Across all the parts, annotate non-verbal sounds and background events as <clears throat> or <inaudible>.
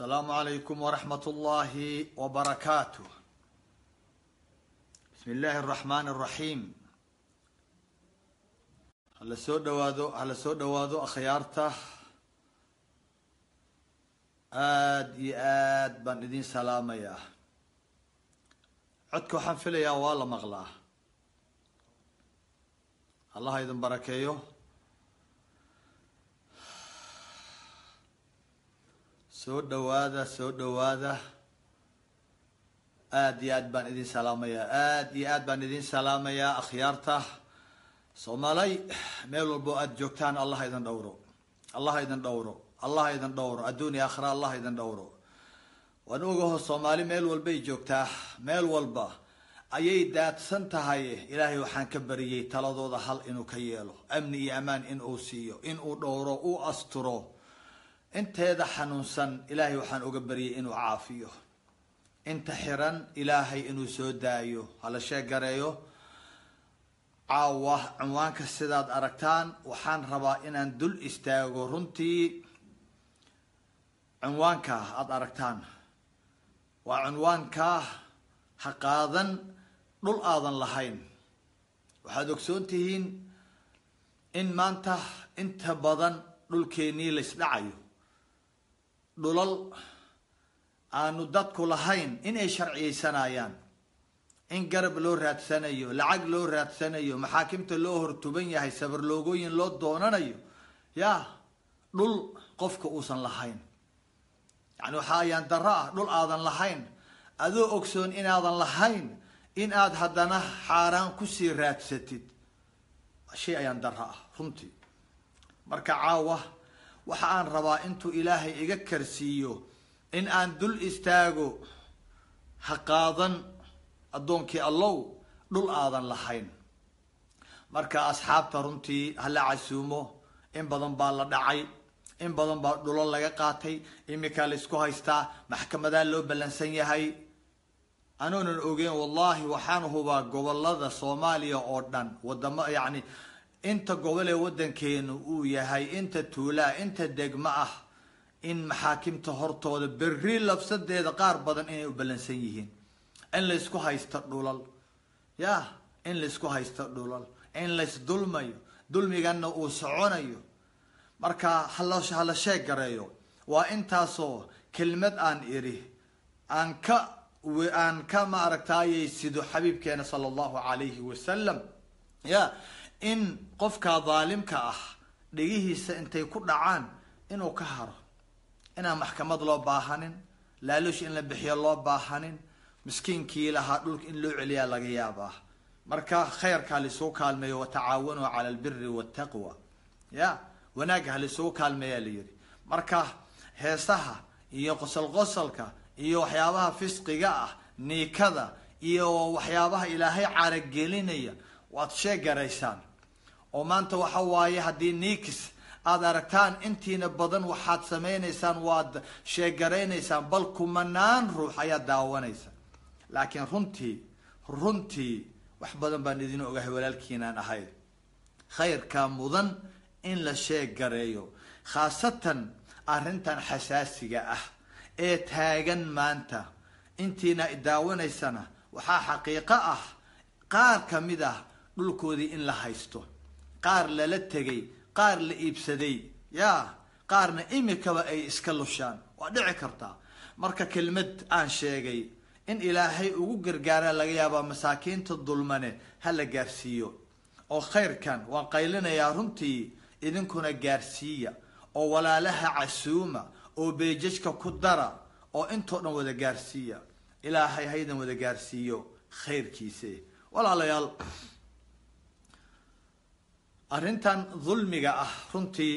asalaamu calaykum waraxmat ullaahi wbarakaatuh bismi illaahi araxmaan araxiim hala soo dhawaado hala soo dhowaado akhyaarta aada iyo aad baan idin salaamayaa codka waxaan filayaa waa la maqlaa. Allah idin barakeeyo. Soo dhawaada soo dhawaada aada iyo aad baan idin salaamayaa aada iyo aad baan idin salaamayaa akhyaarta. Soomaalay meel walbo aada joogtaan allah idin dhowro. Allah idin dhowro. Allah idin dhowro. Adduun iyo aakhira allah idin dhowro. Waan ogaho soomaali meel walbay joogtaa. Meel walba ayay daadsan tahay. Ilaahay waxaan ka bariyey taladooda hal inuu ka yeelo. Amni iyo amaan in uu siiyo in uu dhowro uu asturo inteeda xanuunsan ilaahay waxaan uga baryay inuu caafiyo. Inta xiran ilaahay inuu soo daayo hala sheegareeyo caawa cunwaanka sidaad aragtaan waxaan rabaa inaan dul istaago runtii. Cunwaanka aada aragtaan waa cunwaanka ha qaadan dhul aadan lahayn. Waxaad ogsoon tihiin in maanta inta badan dhulkeenii laysdhacayo dhulal aanu dadku lahayn inay sharciyeysanayaan in garab loo raadsanayo lacag loo raadsanayo maxaakimta loo hortuban yahay sabarloogooyin loo doonanayo ya dhul qofka uusan lahayn. Yani waxaa ayaan daro ah dhul aadan lahayn. Adoo ogsoon inaadan lahayn in aad haddana xaaraan ku sii raadsatid. Shay ayaan daro ah runtii. Marka caawa waxa aan rabaa intuu ilaahay iga karsiiyo in aan dul istaago ha qaadan addoonkii allow dhul aadan lahayn. Marka asxaabta runtii hala casuumo in badan baa la dhacay in badan baa dhulo laga qaatay iminkaa la isku haystaa maxkamadaa loo ballansan yahay. Anoonan ogeyn wallahi waxaan hubaa gobollada soomaaliya oo dhan wadamo yacni inta gobol ee waddankeenu uu yahay inta tuulaa inta degmo ah in maxaakimta hortooda berri labsadeeda qaar badan inay u ballansan yihiin. In laysku haysto dhulal. Ya in laysku haysto dhulal. In lays dulmayo dulmigana uu soconayo. Marka hala sheeg gareeyo waa intaasoo kelmad aan iri aan ka aan ka maaragtaayay sido xabiibkeena sala allahu calayhi wasalam ya in qofka daalimka ah dhegihiisa intay ku dhacaan inuu ka haro inaan maxkamad loo baahanin laaluush in la bixiyo loo baahanin miskiinkii lahaa dhulka in loo celiyaa laga yaabaa. Marka khayrka halisuu kaalmeeyo watacaawanuu cala albiri waltaqwa ya wanaagga halisuu kaalmeeyaa la yihi marka heesaha iyo qosol qosolka iyo waxyaabaha fisqiga ah niikada iyo waxyaabaha ilaahay caragelinaya waad sheegaraysaan oo maanta waxa waaye haddii niikis aada aragtaan intiina badan waxaad samaynaysaan waad sheegaraynaysaan bal kumanaan ruux ayaad daawanaysa laakiin runtii runtii wax badan baan idin ogahay walaalkiinaan ahay. Khayrka mudan in la sheegareeyo khaasatan arrintan xasaasiga ah ee taagan maanta. Intiina daawanaysana waxaa xaqiiqo ah qaar ka mid ah dhulkoodii in la haysto qaar lala tegay qaar la iibsaday ya qaarna imikaba ay iska lushaan. Waa dhici kartaa marka kelmad aan sheegay in ilaahay ugu gargaara laga yaabaa masaakiinta dulmane ha la gaarsiiyo. Oo khayrkan waan qaylinayaa runtii idinkuna gaarsiiya. Oo walaalaha casuuma oo beejajka ku dara oo intoo dhan wada gaarsiiya. Ilaahay haydan wada gaarsiiyo khayrkiise. Walaalayaal arrintan dulmiga ah runtii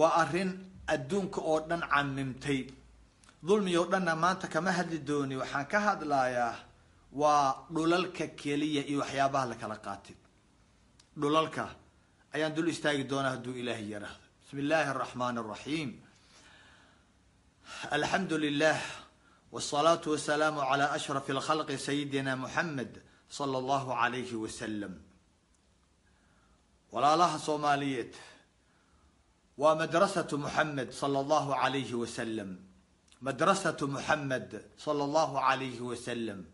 waa arrin adduunka oo dhan camimtay dulmi oo dhanna maanta kama hadli dooni waxaan ka hadlayaa waa dhulalka keliya iyo waxyaabaha la kala qaatay dhulalka ayaan dul istaagi doonaa hadduu ilaahay yaraahdo. Bismi illaahi araxmaan araxiim alxamdu lilah wsalaatu wasalaamu calaa ashraf alkhalqi sayidina muxamed sala allahu calayhi wasalam walaalaha soomaaliyeed waa madrasatu muxamed sala allahu calayhi wasalam madrasatu muxamed sala allahu calayhi wasalam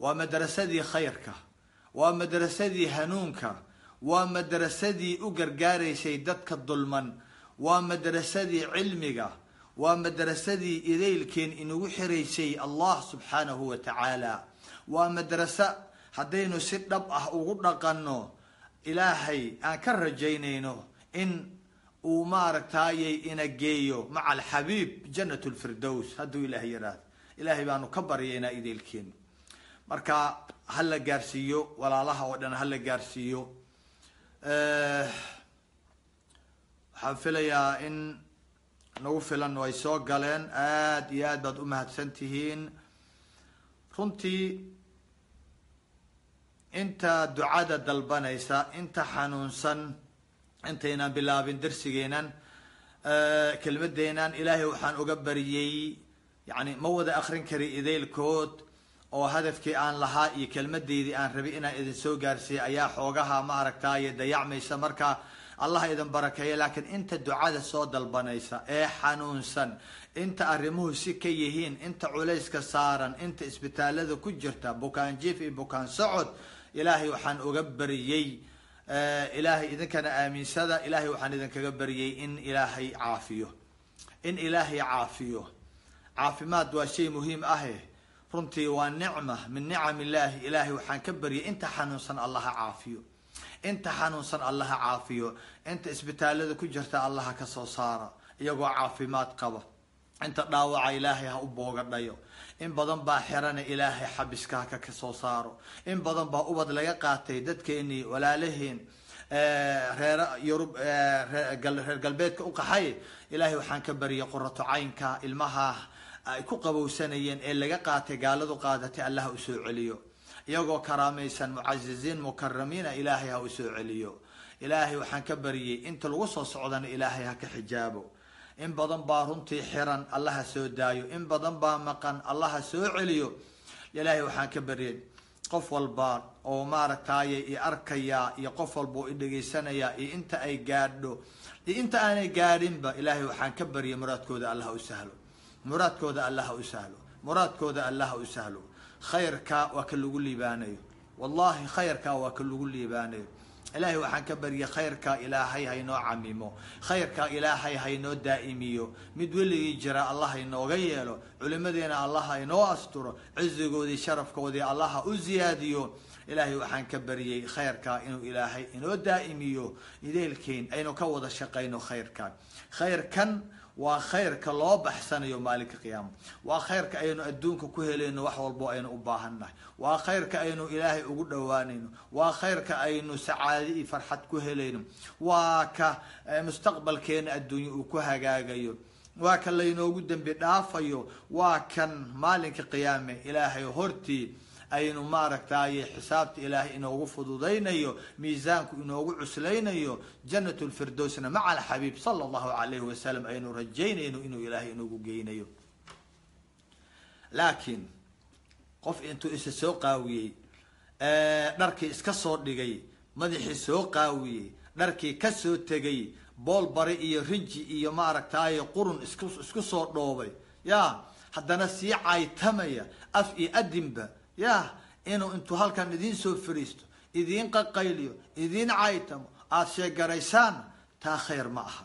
waa madrasadii khayrka waa madrasadii hanuunka waa madrasadii u gargaaraysay dadka dulman waa madrasadii cilmiga waa madrasadii idaylkeen inagu xiraysay allah subxaanahu wa tacaala waa madraso haddaynu si dhab ah ugu dhaqanno ilaahay aan ka rajaynayno in uu maaragtaayay ina geeyo maca alxabiib janat lfirdows hadduu ilaahay yidhaahdo ilaahay baanu ka baryaynaa idaylkeenu marka ha la gaarsiiyo walaalaha oo dhan ha la gaarsiiyo. Waxaan filayaa in nagu filan ay soo galeen. Aada iyo aad baad u mahadsan tihiin. Runtii inta ducada dalbanaysa inta xanuunsan intaynaan bilaabin darsigeenan kelmadeenan ilaahay waxaan uga bariyey yani ma wada akrin kari idaylkood oo hadafkii aan lahaa iyo kelmadeydii aan rabay inaan idin soo gaarsiiya ayaa xoogaha ma aragtaaye dayacmaysa. Marka allah idin barakeeya laakiin inta ducada soo dalbanaysa ee xanuunsan inta arrimuhu si ka yihiin inta culayska saaran inta isbitaalada ku jirta bukaan jiif iyo bukaan socod ilaahay waxaan uga bariyey ilaahay idinkana aaminsada ilaahay waxaan idinkaga bariyey in ilaahay caafiyo. In ilaahay caafiyo. Caafimaad waa shay muhiim ahe. Runtii waa nicma. Min nicam illaahi ilaahay waxaan ka baryay inta xanuunsan allaha caafiyo. Inta xanuunsan allaha caafiyo. Inta isbitaalada ku jirta allaha ka soo saara. Iyagoo caafimaad qaba inta dhaawaca ilaahay ha u boogadhayo. In badan baa xirana ilaahay xabiska haka ka soo saaro. In badan baa ubad laga qaatay dadkeenii walaalaheen reer yurub reer galbeedka u qaxay. Ilaahay waxaan ka baryay qorato caynka ilmaha ay ku qabowsanayeen ee laga qaatay gaaladu qaadatay allah u soo celiyo. Iyagoo karaamaysan mucaziziin mukaramiina ilaahay ha u soo celiyo. Ilaahay waxaan ka baryay inta lagu soo socdana ilaahay ha ka xijaabo in badan baa runtii xiran allaha soo daayo. In badan baa maqan allaha soo celiyo. Ilaahay waxaan ka baryay qof walba oo maaragtaaye i arkayaa iyo qof walba oo i dhegaysanayaa iyo inta ay gaadho iyo inta aanay gaadhinba ilaahay waxaan ka baryay muraadkooda allaha u sahlo. Muraadkooda allaha u sahlo. Muraadkooda allaha u sahlo. Khayrka waa ka lagu liibaanayo. Wallahi khayrka waa ka lagu liibaanayo ilaahay waxaan ka baryay khayrka ilaahay haynoo camimo khayrka ilaahay haynoo daa'imiyo. Mid weligii jira allah hainooga yeelo culimadeena allah hainoo asturo cizigoodii sharafkoodii allaha u ziyaadiyo. Ilaahay waxaan ka baryay khayrka inuu ilaahay inoo daa'imiyo. Ideelkeyn aynu ka wada shaqayno khayrkan khayrkan waa khayrka loo baxsanayo maalinka qiyaama waa khayrka aynu adduunka ku helayno wax walbo aynu u baahannahay. Waa khayrka aynu ilaahay ugu dhowaanayno. Waa khayrka aynu sacaadi iyo farxad ku helayno. Waa ka mustaqbalkeena adduunya uu ku hagaagayo. Waa kan laynoogu dembi dhaafayo. Waa kan maalinka qiyaame ilaahay hortii aynu maaragtaaye xisaabta ilaahay inoogu fududaynayo miisaanku inoogu cuslaynayo janat lfirdowsna maca alxabiib sala allahu alayhi wasalam aynu rajaynayno inuu ilaahay inoogu geynayo. Laakiin qof intuu isa soo qaawiyey dharkii iska soo dhigay madaxii soo qaawiyey dharkii ka soo tegay bool bari iyo rinji iyo maaragtaaye qurun isku isku soo dhoobay ya haddana sii caytamaya af iyo adinba ya inuu intuu halkan idiin soo fariisto idiin qaqayliyo idiin caytamo aada sheegaraysaan taa khayr ma aha.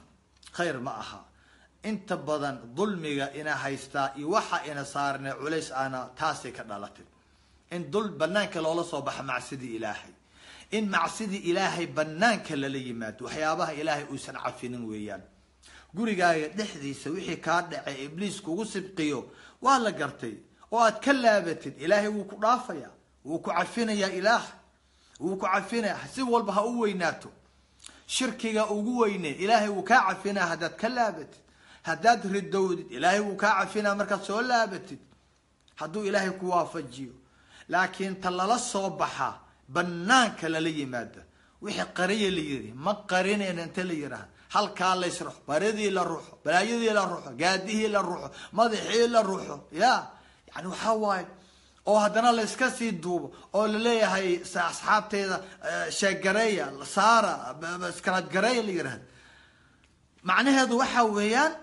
Khayr ma aha. Inta badan dulmiga ina haystaa iyo waxa ina saarne culays aana taasay ka dhalatay in dul banaanka loola soo baxa macsidii ilaahay. In macsidii ilaahay banaanka lala yimaado waxyaabaha ilaahay uusan cafinin weeyaan. Gurigaaga dhexdiisa wixii kaa dhacay ibliis kugu sibqiyo waa la gartay oo aad ka laabatid ilaahay wuu ku dhaafaya wuu ku cafinayaa ilaah. Wuu ku cafinaya si walba ha u weynaato. Shirkiga ugu weyne ilaahay wuu kaa cafinaya haddaad ka laabatid. Haddaad ridowdid ilaahay wuu kaa cafinaya markaad soo laabatid. Hadduu ilaahay ku waafajiyo. Laakiin ta lala soo baxa banaanka lala yimaada. Wixii qariya la yiri ma qarinayna inta la yiraahda halkaa laysruxo baradii la ruxo balaayadii la ruxo gaadihii la ruxo madaxii la ruxo ya yani waxaa waaye oo haddana la iska sii duubo oo la leeyahay asxaabteeda sheeggareeya saara iskalaadgareeya la yirahda. Macnaheedu waxa weeyaan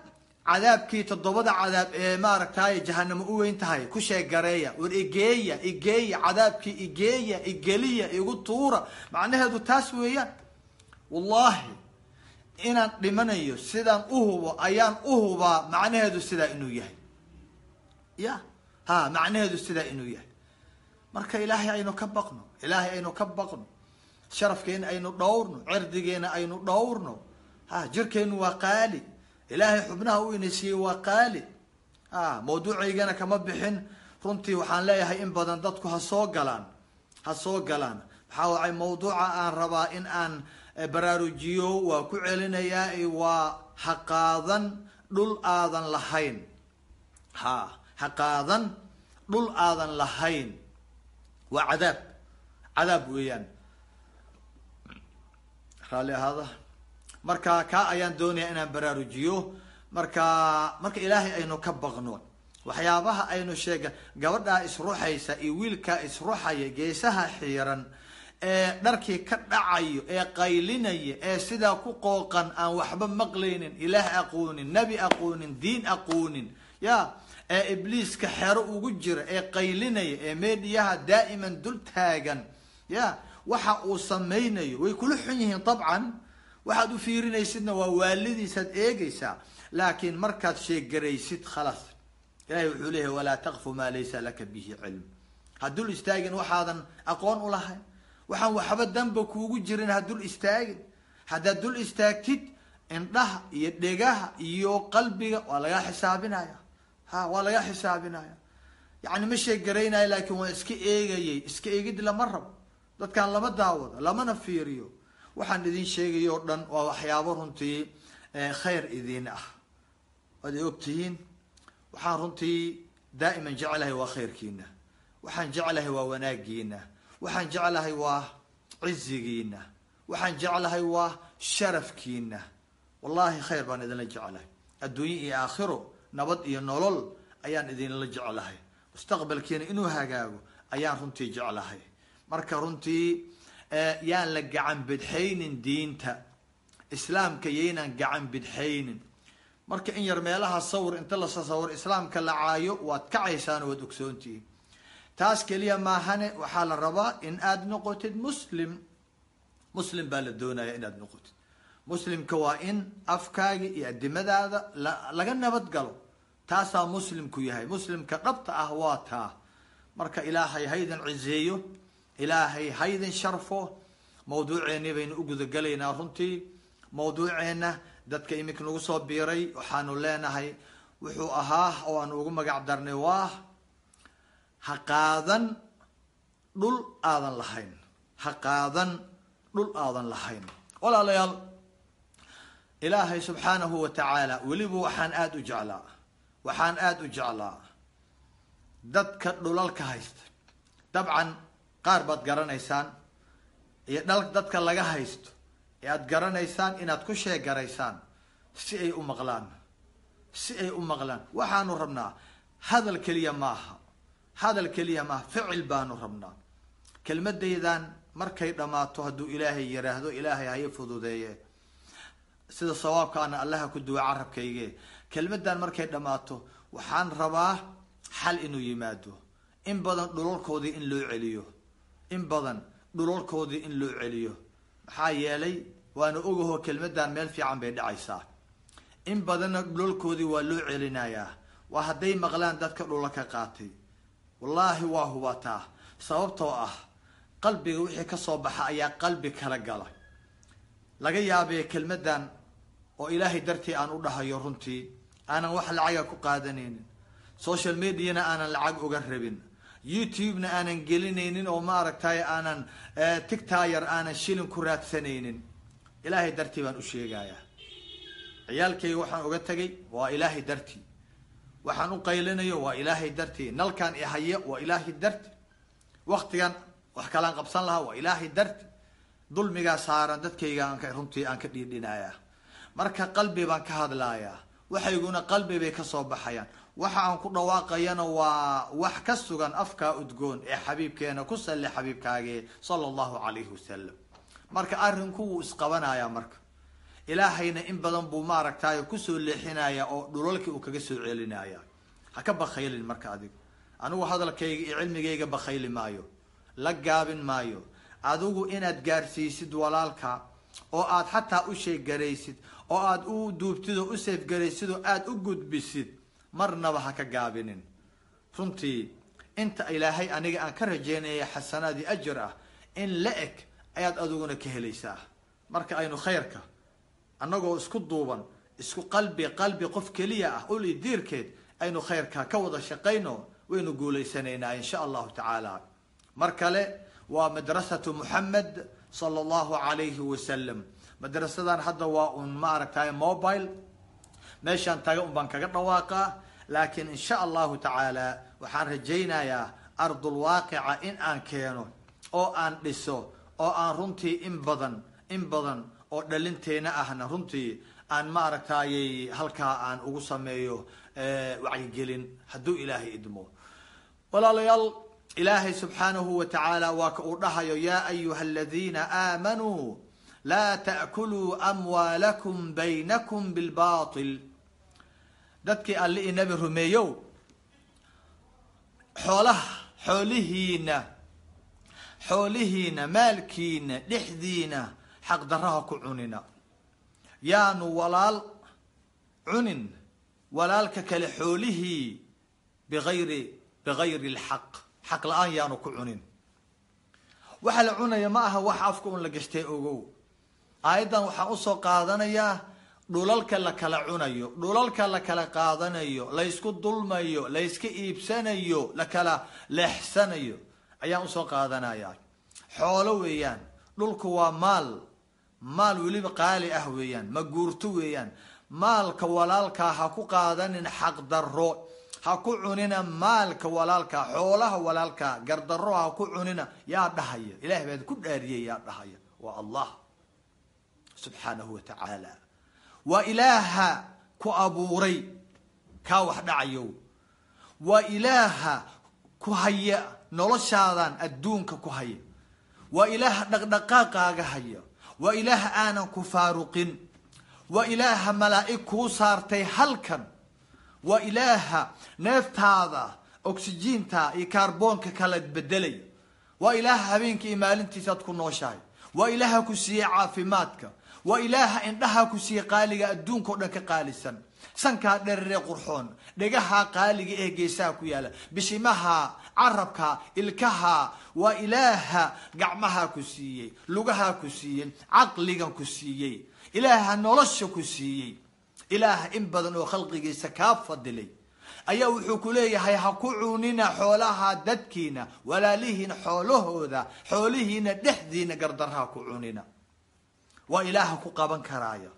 cadaabkii toddobada cadaab ee maaragtay jahanamo u weyn tahay ku sheegareeya war igeeya igeeya cadaabkii igeeya igeliya igu tuura. Macnaheedu taas weeyaan wallahi inaan dhimanayo sidaan uhubo ayaan uhubaa macnaheedu sidaa inuu yahay. Ya ha macnaheedu sidaa inuu yahay. Marka ilaahay aynu ka baqno ilaahay aynu ka baqno sharafkeena aynu dhowrno cirdigeena aynu dhowrno ha jirkeenu waa qaali ilaahay xubnaha u inaysiiyey waa qaali. A mawduucaygana kama bixin. Runtii waxaan leeyahay in badan dadku ha soo galaan ha soo galaan. Maxaa wacay mawduuca aan rabaa in aan baraarujiyo waa ku celinayaa waa ha qaadan dhul aadan lahayn. Ha ha qaadan dhul aadan lahayn. Waa cadaab. Cadaab weeyaan. Raalli ahaada. Marka kaa ayaan doonayaa inaan baraarujiyo. Marka marka ilaahay aynu ka baqno waxyaabaha aynu sheega gabadhaa isruxaysa iyo wiilkaa isruxaya geesaha xiiran ee dharkii ka dhacayo ee qaylinaya ee sidaa ku qooqan aan waxba maqlaynin ilaah aqoonin nebi aqoonin diin aqoonin. Ya ee ibliiska xero ugu jira ee qaylinaya ee meediyaha daa'iman dul taagan ya waxa uu samaynayo. Way kula xun yihiin dabcan. Waxaad u fiirinaysidna waa waalidiisaad eegaysaa. Laakiin markaad sheegaraysid khalaas ilahay wuxuu leeyahy walaa taqfu maa laysa laka bihi cilm. Ha dul istaagin waxaadan aqoon u lahayn. Waxaan waxba danba kuugu jirin ha dul istaagin. Haddaad dul istaagtid indhaha iyo dhegaha iyo qalbiga waa lagaa xisaabinaya ha waa lagaa xisaabinaya. Yacni ma sheegaraynayo laakiin waa iska eegayay iska eegid lama rabo dadkaan lama daawado lamana fiiriyo. Waxaan idin sheegayo o dhan waa waxyaabo runtii khayr idin ah. Waad i ogtihiin? Waxaan runtii daa'iman jeclahay waa khayrkiina waxaan jeclahay waa wanaagiina waxaan jeclahay waa cizigiina waxaan jeclahay waa sharafkiina wallahi khayr baan idinla jeclahay. Adduunye iyo aakhiro nabad iyo nolol ayaan idinla jeclahay. Mustaqbalkiina inuu hagaago ayaan runtii jeclahay. Marka runtii yaan la gacan bidxaynin diinta. Islaamka yaynaan gacan bidxaynin marka in yar meelaha sawir inta la sasawir islaamka la caayo waad kacaysaan waad ogsoontihiin taas keliya maahane waxaa la rabaa in aada noqotid muslim. Muslim baa la doonaya inaad noqotid muslimka waa in afkaaga iyo adimadaada la laga nabad galo. Taasaa muslimku yahay. Muslimka dhabta ah waa taa. Marka ilaahay haydan cizeeyo ilaahay haydin sharfo mawduuceennii baynu u gudagalaynaa runtii. Mawduuceenna dadka iminka nagu soo biiray waxaanu leenahay wuxuu ahaa oo aan ugu magac darnay waa ha qaadan dhul aadan lahayn. Ha qaadan dhul aadan lahayn. Walaalayaal ilaahay subxaanahu wa tacaala weliba waxaan aada u jeclaa. Waxaan aada u jeclaa. Dadka dhulalka haysta. Dabcan qaar baad garanaysaan. Iyo dhal dadka laga haysto. Ee aada garanaysaan inaad ku sheegaraysaan si ay u maqlaan. Si ay u maqlaan. Waxaanu rabnaa hadal keliya maaha. Hadal keliya maaha. Ficil baanu rabnaa. Kelmadaydan markay dhammaato hadduu ilaahay yiraahdo ilaahay haya fududeeye sida sawaabkaana allaha ku duwa carabkayge kelmadan markay dhammaato waxaan rabaa xal inuu yimaado. In badan dhulalkoodii in loo celiyo. In badan dhulalkoodii in loo celiyo. Maxaa yeelay waana ogaho kelmadan meel fiican bay dhacaysaa. In badanna dhulalkoodii waa loo celinayaa. Waa hadday maqlaan dadka dhulalka qaatay. Wallaahi waa hubataa sababtoo ah qalbiga wixii ka soo baxa ayaa qalbi kala gala. Laga yaabee kelmadan oo ilaahay dartii aan u dhahayo runtii aanan wax lacaga ku qaadanaynin. Social mediana aanan lacag uga rabin. Youtube-na aanan gelinaynin oo maaragtay aanan tictayar aanan shilin ku raadsanaynin. Ilaahay dartii baan u sheegayaa ciyaalkayga waxaan uga tegay waa ilaahay dartii. Waxaan u qaylinayo waa ilaahay dartii. Nalkan ihaya waa ilaahay darti waktigan wax kalaan qabsan lahaa waa ilaahay darti dulmigaa saaran dadkayga runtii aan ka dhiidhinayaa marka qalbi baan ka hadlayaa waxayguna qalbi bay ka soo baxayaan. Waxa aan ku dhawaaqayana waa wax ka sugan afkaa udgoon ee xabiibkeena ku salli xabiibkaage sala allahu calayhi wasalam marka arrinku wuu isqabanayaa marka. Ilaahayna in badan buu maaragtay ku soo leexinaya oo dhulalkii uu kaga soo celinaya. Ha ka bakaylin marka adigu anigu hadalkayga iyo cilmigayga bakayli maayo. La gaabin maayo. Adigu inaad gaarsiisid walaalka oo aad xataa u sheeggaraysid oo aad u duubtid oo u seefgaraysid oo aada u gudbisid marnaba ha ka gaabinin. Runtii inta ilaahay aniga aan ka rajeynaya xasanaadii ajar ah in la eg ayaad adiguna ka helaysaa. Marka aynu khayrka annagoo isku duuban isku qalbi qalbi qof keliya ah uli diirkeed aynu khayrka ka wada shaqayno waynu guulaysanaynaa insha allahu tacaala. Mar kale waa madrasatu muxamed sala allahu alayhi wasalam madrasadan hadda waa un maaragtay mobile. Meeshaan taga un baan kaga dhawaaqaa laakiin insha allahu tacaala waxaan rajaynayaa ardulwaaqica in aan keeno oo aan dhiso oo aan runtii in badan in badan oo dhalinteena ahna runtii aan maaragtayy halkaa aan ugu sameeyo wacyigelin hadduu ilaahay idmo. Walaalayaal ilaahay subxaanahu wa tacaala waa ka uu dhahayo yaa ayuha aladiina aamanuu laa ta'kuluu amwaalakum baynakum bilbatil dadkii alli i nabi rumeeyow xoolaha xoolihiina xoolihiina maalkiina dhexdiina xaqdaraha ku cunina. Yaanu walaal cunin walaalka kale xoolihii biayri bigayri lxaq xaq la'aan yaanu ku cunin. Waxa la cunaya ma aha wax afka un la gashtay ogow aayaddan waxaan u soo qaadanayaa dhulalka la kala cunayo dhulalka la kala qaadanayo laysku dulmayo layska iibsanayo la kala leexsanayo ayaan u soo qaadanayaa xoolo weeyaan dhulku waa maal maal weliba qaali ah weeyaan ma guurto weeyaan. Maalka walaalkaa ha ku qaadanin xaqdarro ha ku cunina maalka walaalkaa xoolaha walaalkaa gardarro ha ku cunina yaa dhahaya. Ilahay baad ku dhaariyay yaa dhahaya. Waa allah subxaanahu wa tacaala waa ilaaha ku abuuray kaa wax dhacayo waa ilaaha ku haya noloshaadan adduunka ku haya. Waa ilaaha dhaqdhaqaaqaaga haya. Waa ilaaha aanan ku faaruqin. Waa ilaaha malaa'ig kuu saartay halkan. Waa ilaaha neeftaada oksijiinta iyo kaarboonka kala bedelay waa ilaaha habeenka iyo maalintiisaad ku nooshahay. Waa ilaaha ku siiyey caafimaadka waa ilaaha indhaha ku siiyey qaaliga adduunka o dhan ka qaalisan. Sankaa dheraree qurxoon dhegaha qaaliga ee geesaha ku yaalla bishimaha carabka ilkaha waa ilaaha gacmaha ku siiyey lugaha ku siiyey caqligan ku siiyey ilaaha nolosha ku siiyey. Ilaaha in badan oo khalqigiisa kaa fadilay. Ayaa wuxuu ku leeyahay ha ku cunina xoolaha dadkiina walaalihiina xoolahooda xoolihiina dhexdiina gardarha ku cunina waa ilaaha ku qaban karaaya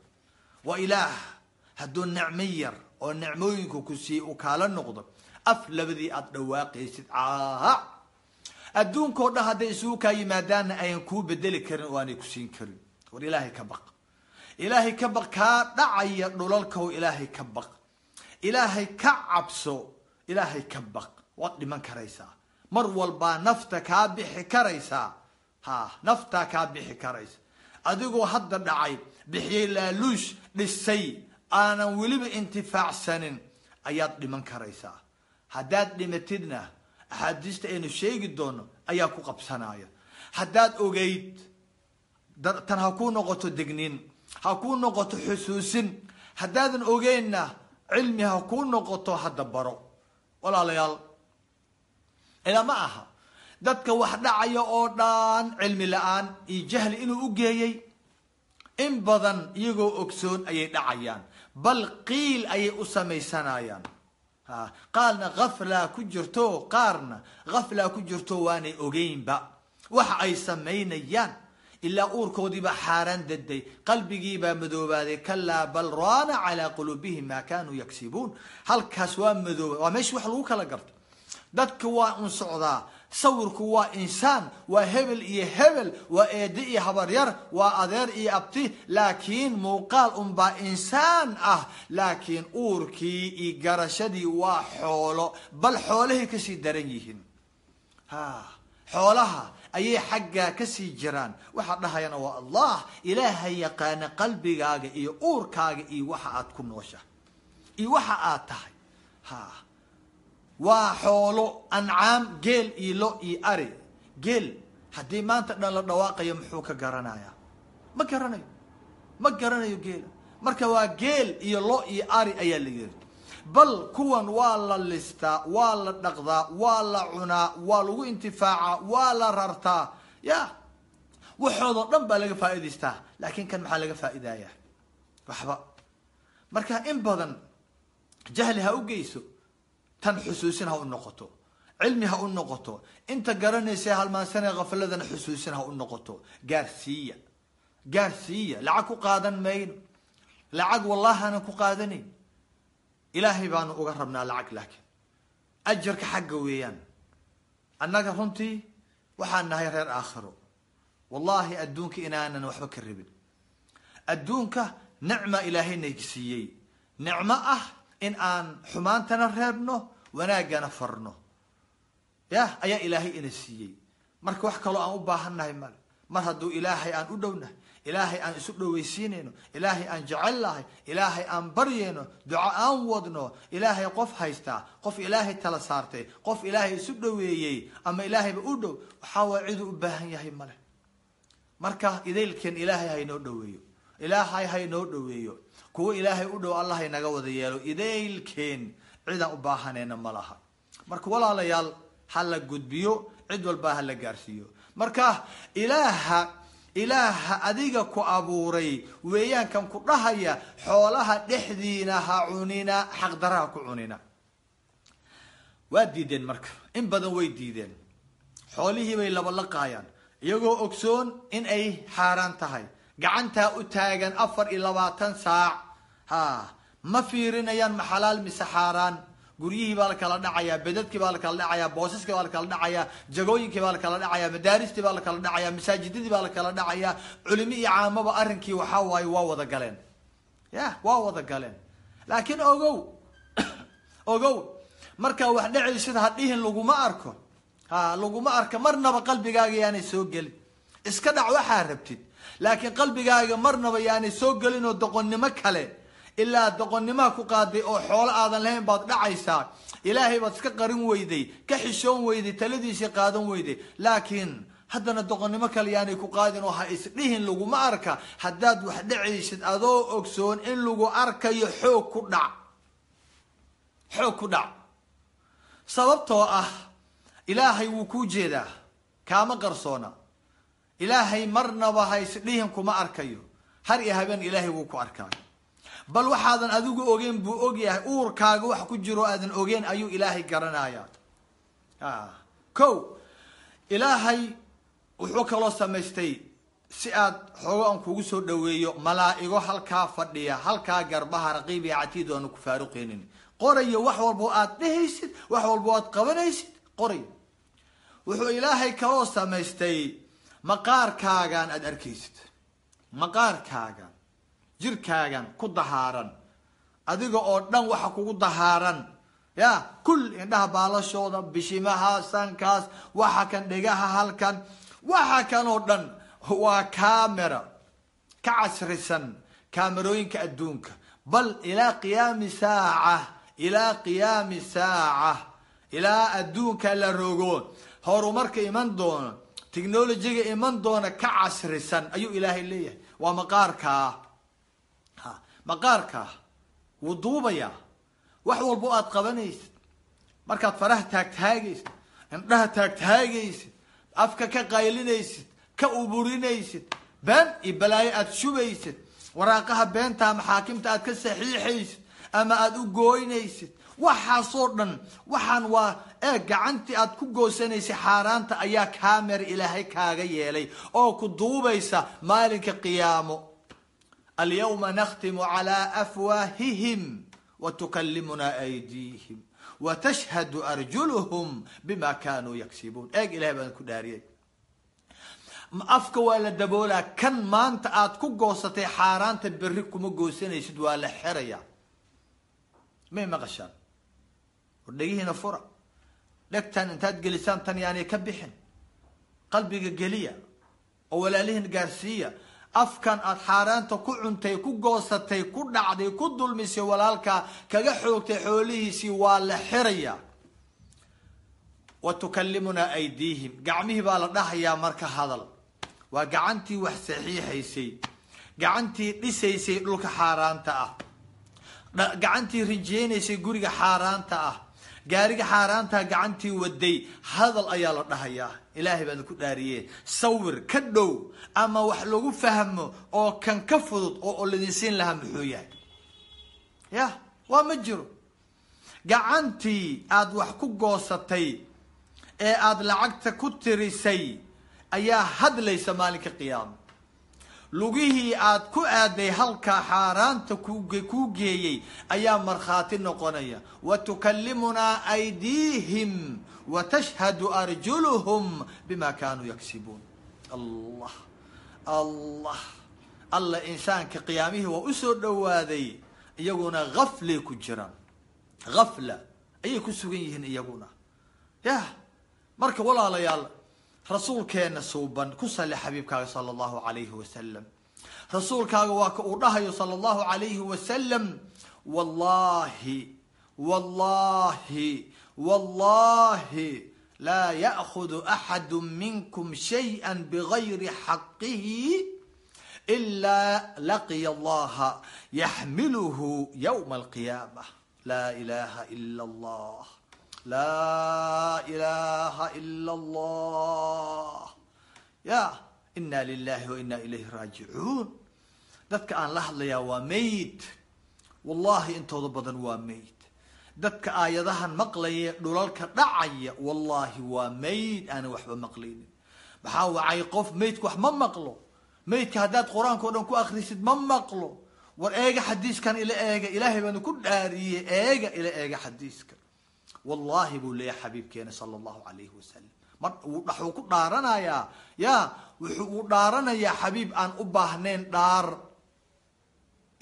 waa ilaah hadduu nicmo yar oo nicmooyinku ku siiyey uu kaala noqdo af labadii aada dhawaaqaysid caaha adduunkao dhan hadday isugu kaa yimaadaanna ayan kuu bedeli karin oo aanay ku siin karin. War ilaahay ka baq. Ilaahay ka baq kaa dhacaya dhulalkaw ilaahay ka baq. Ilaahay ka cabso ilaahay ka baq. Waad dhiman karaysaa. Mar walbaa nafta kaa bixi karaysaa. Ha naftaa kaa bixi karaysa adigoo hadda dhacay bixiyey laaluush dhisay aanan weliba intifaacsanin ayaad dhiman karaysaa. Haddaad dhimatidna axaadiista aynu sheegi doono ayaa ku qabsanaya. Haddaad ogeyd tan ha kuu noqoto degnin ha kuu noqoto xusuusin haddaadan ogeynna cilmi ha kuu noqoto hadda baro. Walaalayaal ila ma aha dadka wax dhacaya oo dhan cilmi la'aan iyo jahli inuu u geeyey in badan iyagoo ogsoon ayay dhacayaan. Bal qiil ayay u samaysanayaan. Qaarna khaflaa ku jirto qaarna khaflaa ku jirto waanay ogeynba. Waxa ay samaynayaan. Ilaa uurkoodiibaa xaaraan daday qalbigiibaa madoobaaday kalaa bal raana calaa quluubihim maa kanuu yagsibuun halkaas waa madooba waa meesha wax lagu kala garto. Dadka waa un socdaa sawirku waa insaan waa hebel iyo hebel waa eede iyo habaryar waa adeer iyo abti laakiin muuqaal unbaa insaan ah. Laakiin uurkii iyo garashadii waa xoolo bal xoolahay ka sii daran yihiin. Ha xoolaha ayay xaggaa ka sii jiraan. Waxaa dhahayana waa allah ilaaha yaqaana qalbigaaga iyo uurkaaga iyo waxa aad ku noosha iyo waxa aad tahay. Ha waa xoolo ancaam geel iyo lo iyo ari geel haddii maanta dhan la dhawaaqayo muxuu ka garanayaa? Ma garanayo. Ma garanayo geela marka waa geel iyo lo iyo ari ayaa la yiri bal kuwan waa la listaa waa la dhaqdaa waa la cunaa waa lagu intifaacaa waa la rartaa. Ya waxoodoo dhan baa laga faa'idaystaa laakiin kan maxaa laga faa'idayaa waxba. Marka in badan jahli ha u geyso tan xusuusin ha u noqoto. Cilmi ha u noqoto. Inta garanaysa halmaansanee khafaladana xusuusin ha u noqoto. Gaarsiiya. Gaarsiiya. Lacag ku qaadan mayno. Lacag wallahi aanan ku qaadanayn ilaahay baanu uga rabnaa lacag laakiin ajarka xagga weeyaan. Annaga runtii waxaan nahay reer aakhiro. Wallahi adduunka inaanan waxba ka rabin. Adduunka nicma ilaahayna siiyey nicmo ah in aan xumaantana reebno wanaaggana farno. Yah ayaa ilaahay ina siiyey. Marka wax kaloo aan u baahannahay male. Mar hadduu ilaahay aan u dhownahay ilaahay aan isu dhowaysiinayno ilaahay aan jecel lahay ilaahay aan baryayno duco aan wadno ilaahay qof haystaa qof ilaahay tala saartay qof ilaahay isu dhoweeyey ama ilaahayba u dhow waxaa waay ciduu u baahan yahay male. Marka idaylkeen ilaahay haynoo dhoweeyo. Ilaahay haynoo dhoweeyo kuwo ilaahay u dhow allah haynaga wada yeelo idaylkeen cidaan u baahanayna ma laha. Marka walaalayaal ha la gudbiyo cid walba ha la gaarsiiyo. Marka ilaaha ilaaha adiga ku abuuray weeyaankan ku dhahaya xoolaha dhexdiina ha cunina xaqdaraha ku cunina. Waa diideen marka. In badan way diideen. Xoolihii bay labalaqaayaan iyagoo ogsoon in ay xaaraan tahay gacantaa u taagan afar iyo labaatan saac. Ha ma fiirinayaan ma xalaal mise xaaraan. Guryihii baa la kala dhacayaa bedadkii baa la kala dhacayaa boosaskii baa la kala dhacayaa jagooyinkii baa la kala dhacayaa madaaristii baa la kala dhacayaa masaajidadii baa la kala dhacayaa culimo iyo caamaba arrinkii waxaa waaye waa wada galeen. Ya waa wada galeen. Laakiin ogow <coughs> ogow markaa wax dhacaysid hadhihin laguma arko. Ha laguma arka marnaba qalbigaaga yaanay soo gelin. Iska dhac waxaa rabtid laakiin qalbigaaga marnaba yaanay soo gelin oo doqonnimo kale ilaa doqonnimaha ku qaaday oo xoolo aadan lahayn baad dhacaysaa. Ilaahay baad iska qarin weyday ka xishoon weyday taladiisii qaadan weyday. Laakiin haddana doqonnimo kale yaanay ku qaadin oo ha isdhihin laguma arka. Haddaad wax dhacaysid adoo ogsoon in lagu arkayo xoog ku dhac. Xoog ku dhac. Sababtoo ah ilaahay wuu kuu jeedaa. Kaama qarsoona ilaahay marnaba ha isdhihin kuma arkayo. Har iyo habeen ilaahay wuu ku arkaayo bal waxaadan adigu ogeyn buu ogyahay uurkaaga wax ku jiro aadan ogeyn ayuu ilaahay garanaya ko ilaahay wuxuu kaloo samaystay si aad xoogo aan kugu soo dhaweeyo malaa-igo halkaa fadhiya halkaa garbaha raqiib iyo catiid aanu ku faaruqeynin qorayo wax walbo aad dhehaysid wax walbo aad qabanaysid qoray. Wuxuu ilaahay kaloo samaystay maqaarkaagan aada arkaysid. Maqaarkaagan jirkaagan ku dahaaran. Adiga oo dhan waxa kugu dahaaran. Ya kul indhaha baalashooda bishimaha sankaas waxa kan dhegaha halkan. Waxa kan oo dhan waa camera ka casrisan kaamerooyinka adduunka. Bal ilaa qiyaami saaca ilaa qiyaami saaca ilaa adduunka la rogo horumarka iman doono technolojiga iman doona ka casrisan ayuu ilaahay leeyahay. Waa maqaarkaa ha maqaarkaa wuu duubayaa. Wax walbo aad qabanaysid. Markaad faraha taagtaagaysid indhaha taagtaagaysid afka ka qaylinaysid ka uburinaysid been iyo balaayo aad shubaysid waraaqaha beenta maxaakimta aad ka saxiixaysid ama aada u gooynaysid waxaasoo dhan waxaan waa ee gacantii aad ku goosanaysay xaaraanta ayaa kaamera ilaahay kaaga yeelay oo ku duubaysa maalinka qiyaamo. Alyawma nakhtimu calaa afwaahihim watukallimunaa aydiihim watashhadu arjuluhum bima kanuu yaksibuun. Eeg ilahay baan ku dhaariyay afka waa la daboolaa kan maanta aad ku goosatay xaaraanta berri kuma goosanaysid waa la xerayaa. May maqashaan war dhegihiina fura. Dhegtan intaad gelisaan tan yaanay ka bixin. Qalbiga geliya oo walaalihiin gaarsiiya. Afkan aad xaaraanta ku cuntay ku goosatay ku dhacday ku dulmisay walaalkaa kaga xoogtay xoolihiisii waa la xiraya. Wa tukallimunaa aydiihim. Gacmihii baa la dhahayaa marka hadal. Waa gacantii wax saxiixaysay. Gacantii dhisaysay dhulka xaaraanta ah. Gacantii rijeynaysay guriga xaaraanta ah gaariga xaaraantaa gacantii waday. Hadal ayaa la dhahayaa. Ilaahay baan ku dhaariye sawir ka dhow ama wax lagu fahmo oo kan ka fudud oo ladinsiin lahaa muxuu yahay? Ya waa ma jiro. Gacantii aada wax ku goosatay ee aada lacagta ku tirisay ayaa hadlaysa maalinka qiyaama lugihii aad ku aaday halkaa xaaraanta kuu geeyey ayaa markhaati noqonaya. Wa tukallimunaa aydiihim wa tashhadu arjuluhum bima kaanuu yaksibuun. Allah allah alla insaanka qiyaamihii waa u soo dhowaaday iyaguna gaflay ku jiraan. Gafla ayay ku sugan yihiin iyaguna. Yah marka walaalayaal rasuulkeena suuban ku sali xabiibkaaga sala allahu alayhi wasalam rasuulkaaga waa ka uu dhahayo sala allahu alayhi wasalam wallahi wallahi wallahi laa ya'khudu axadu minkum shayئa bigayri xaqihi ilaa laqiya allaha yaxmiluhu ywma alqiyaamah. Laa ilaha ila allah laa ilaha ila allah ya ina lilahi wa ina ilayhi raajicuun dadka aan la hadlayaa waa mayd wallahi intooda badan waa mayd dadka aayadahan maqlaya dhulalka dhacaya wallahi waa mayd aanan waxba maqlaynin. Maxaa wacay qof maydka wax ma maqlo? Maydka haddaad qur'aanka o dhan ku akrisid ma maqlo? War eega xadiiskan ila eega ilaahay baanu ku dhaariyey eega ila eega xadiiska wallahi buu leeyahay xabiibkeena sala allahu alayhi wasalam mar wuxuu ku dhaaranayaa ya wuxuu uu dhaaranayaa xabiib aan u baahnayn dhaar.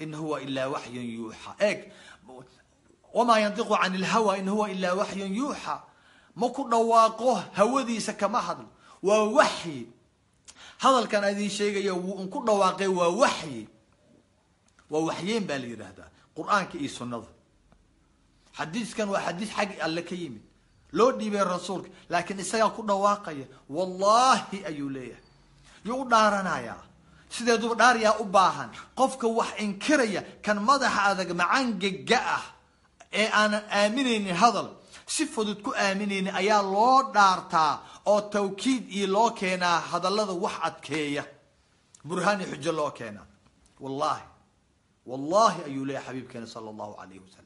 In huwa ilaa waxyun yuuxa. Eeg wamaa yantiqu can ilhawa in huwa ilaa waxyun yuuxa. Ma ku dhawaaqo hawadiisa kama hadlo waa waxyi. Hadalkan idin sheegaya wuu un ku dhawaaqay waa waxyi. Waa waxyeen baa la yidhaahdaa. Qur'aanka iyo sunnada xadiiskan waa xadiis xaggi alle ka yimid. Loo dhiibay rasuulka laakiin isagaa ku dhawaaqaya wallahi ayuu leeyahay. Yuu u dhaaranayaa sideeduba dhaariyaa u baahan. Qofka wax inkiraya kan madaxa adag macangega ah ee aanan aaminaynin hadal si fudud ku aaminaynin ayaa loo dhaartaa oo tawkiid iyo loo keenaa hadallada wax adkeeya. Burhaan iyo xujo loo keenaa. Wallahi wallahi ayuu leeyahay xabiibkeena sala allahu alayhi wasalam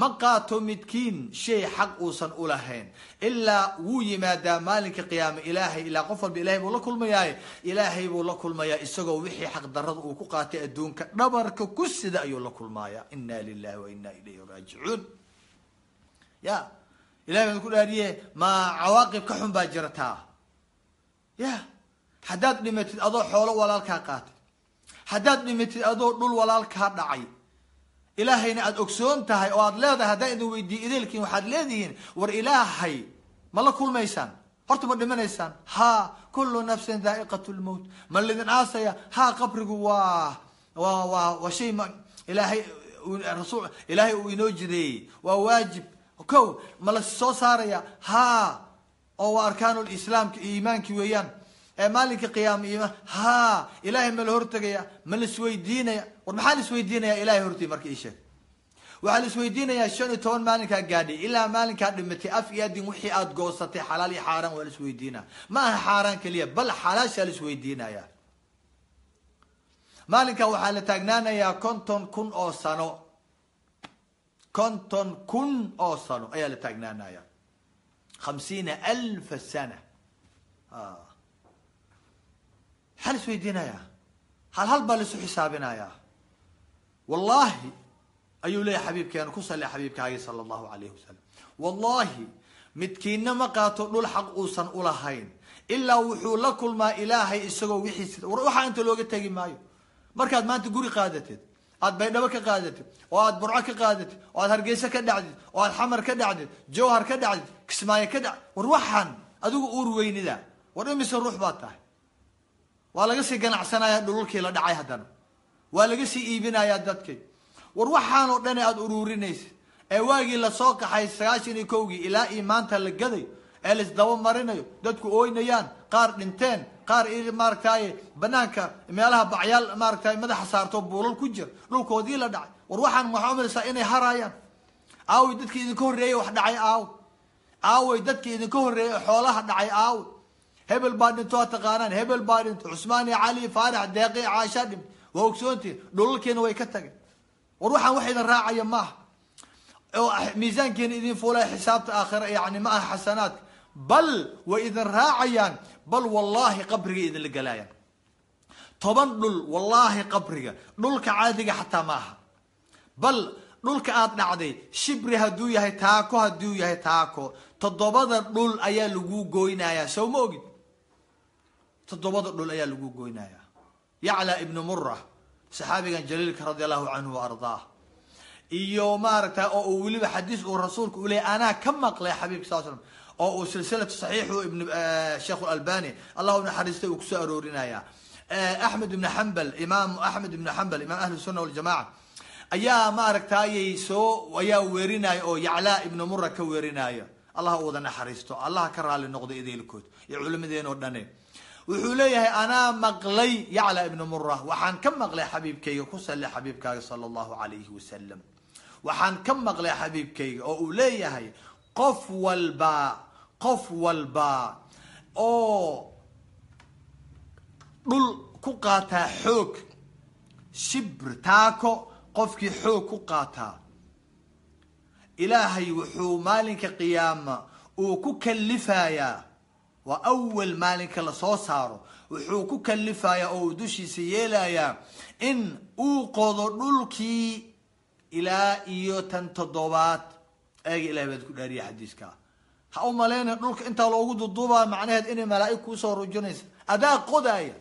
ma qaato midkiin shay xaq uusan ulahayn ilaa wuu yimaadaa maalinka qiyaame ilaahay ilaa qof walba ilahay buu la kulmayaaye. Ilaahay buu la kulmayaa isagoo wixii xaq darada uu ku qaatay adduunka dhabarka ku sida ayuu la kulmaaya ina lilahi wa ina ilayhi raajicuun. Ya ilahay baan ku dhaariye ma cawaaqib ka xun baa jirataa ya haddaad dhimatid adoo xoolo walaalkaa qaatay haddaad dhimatid adoo dhul walaalkaa dhacay ilaahayna aada ogsoon tahay oo aada leedahay haddaan idin weydiiye ideelkiin waxaad leedihiin war ilaahay ma la kulmaysaan? Horta ma dhimanaysaan? Ha kullu nafsin daa'iqat lmowt ma lidin aasaya ha qabrigu waa waa waa waa shay ma ilaahay rasul ilaahay uu inoo jideeyey. Waa waajib. Ko ma la soo saaraya? Ha oo waa arkaanu lislaamka iimaankii weeyaan. Ee maalinka qiyaama iimaan ha ilaahay ma la hortegaya ma la isweydiinaya war maxaa la isweydiinaya ilahay hortii marka ii sheeg. Waxaa la isweydiinayaa shan iyo toban maalinkaa gaadhay ilaa maalinkaa dhimatay af iyo adin wixii aada goosatay xalaal iyo xaaraan waa la isweydiinaya ma aha xaaraan keliya bal xalaashaa la isweydiinaya maalinkaa waxaa la taagnaanayaa konton kun oo sano. Konton kun oo sano ayaa la taagnaanaya khamsiina alfa sana. Maxaa la isweydiinayaa hal hal baa laisu xisaabinayaa wallahi ayuu leeyahay xabiibkeena ku sali xabiibkaagi sala allahu alayhi wasalam wallahi midkiina ma qaato dhul xaq uusan ulahayn ilaa wuxuu la kulmaa ilaahay isagoo wixiis waxaa inta looga tegi maayo. Markaad maanta guri qaadateed aad baydhabo ka qaadatid oo aad burco ka qaadatid oo aad hargeysa ka dhacdid oo aad xamar ka dhacdid jawhar ka dhacdid kismaayo ka dhac war waxaan adigu uur weynida. War imise ruux baa tahay. Waa laga sii ganacsanaya dhululkii la dhacay haddana waa laga sii iibinayaa dadkii war waxaan oo dhan aada uruurinaysa ee waagii la soo kaxay sagaashan iyo kowgii ilaa iyo maanta la gaday ee laisdaba marinayo dadku ooynayaan qaar dhinteen qaar maaragtay banaanka meelaha bacyaal maaragtay madaxa saarto buulal ku jira dhulkoodii la dhacay. War waxaan waxaa umalaysaa inay haraayaan aaway dadkii idinka horreeyey wax dhacay aaw. Aaway dadkii idinka horreeyey xoolaha dhacay aaw. Hebel baa dhinto waa taqaanaan. Hebel baa dhinto. Cusmaan iyo cali faarax deeqi caashaa dhintay waa ogsoontiin dhulalkiina way ka tageen. War waxaan wax idin raacaya maaha. Oo miisaankeena idin fuulaya xisaabta aakhira yani ma aha xasanaadka bal way idin raacayaan bal wallaahi qabriga idinla galaayaan toban dhul wallaahi qabriga. Dhulka caadiga xataa ma aha. Bal dhulka aada dhacday shibri hadduu yahay taako hadduu yahay taako. Toddobada dhul ayaa lagu goynayaa. Sow ma ogid? Toddobada dhul ayaa lagu goynayaa yacla ibnu mura saxaabigan jaliilka radi allahu canhu wa ardaah. Iyo maaragta oo uu weliba xadiis uu rasuulku u leeyay anaa ka maqlay xabibka sal slam oo uu silsilatu saxiixu ibn sheekh albani allahu naxariistay uu ku soo aroorinaya. Axmed ibn xambal imaam axmed ibn xambal imaam ahli sunna waljamaca ayaa maaragtayay soo ayaa weerinaya oo yaclaa ibnu mura ka weerinaya allah u naxariisto allah ka raali noqdo ideelkood iyo culimadeen oo dhane wuxuu leeyahay anaa maqlay yacla ibnu mura waxaan ka maqlay xabiibkayga ku salli xabiibkaaga sala allahu alayhi wasalam waxaan ka maqlay xabiibkayga oo uu leeyahay qof walba qof walba oo dhul ku qaataa xoog shibr taako qofkii xoog ku qaataa ilaahay wuxuu maalinka qiyaama uu ku kalifayaa waa awal maalinka la soo saaro. Wuxuu ku kalifayaa oo uu dushiisa yeelayaa in uu qodo dhulkii ilaa iyo tan toddobaad eega ilahay baad ku dhaariya xadiiska. Ha u malayna dhulka intaa loogu duduubaa macnaheed inay malaa'ig kuusoo rujinaysa adaa qodaaya.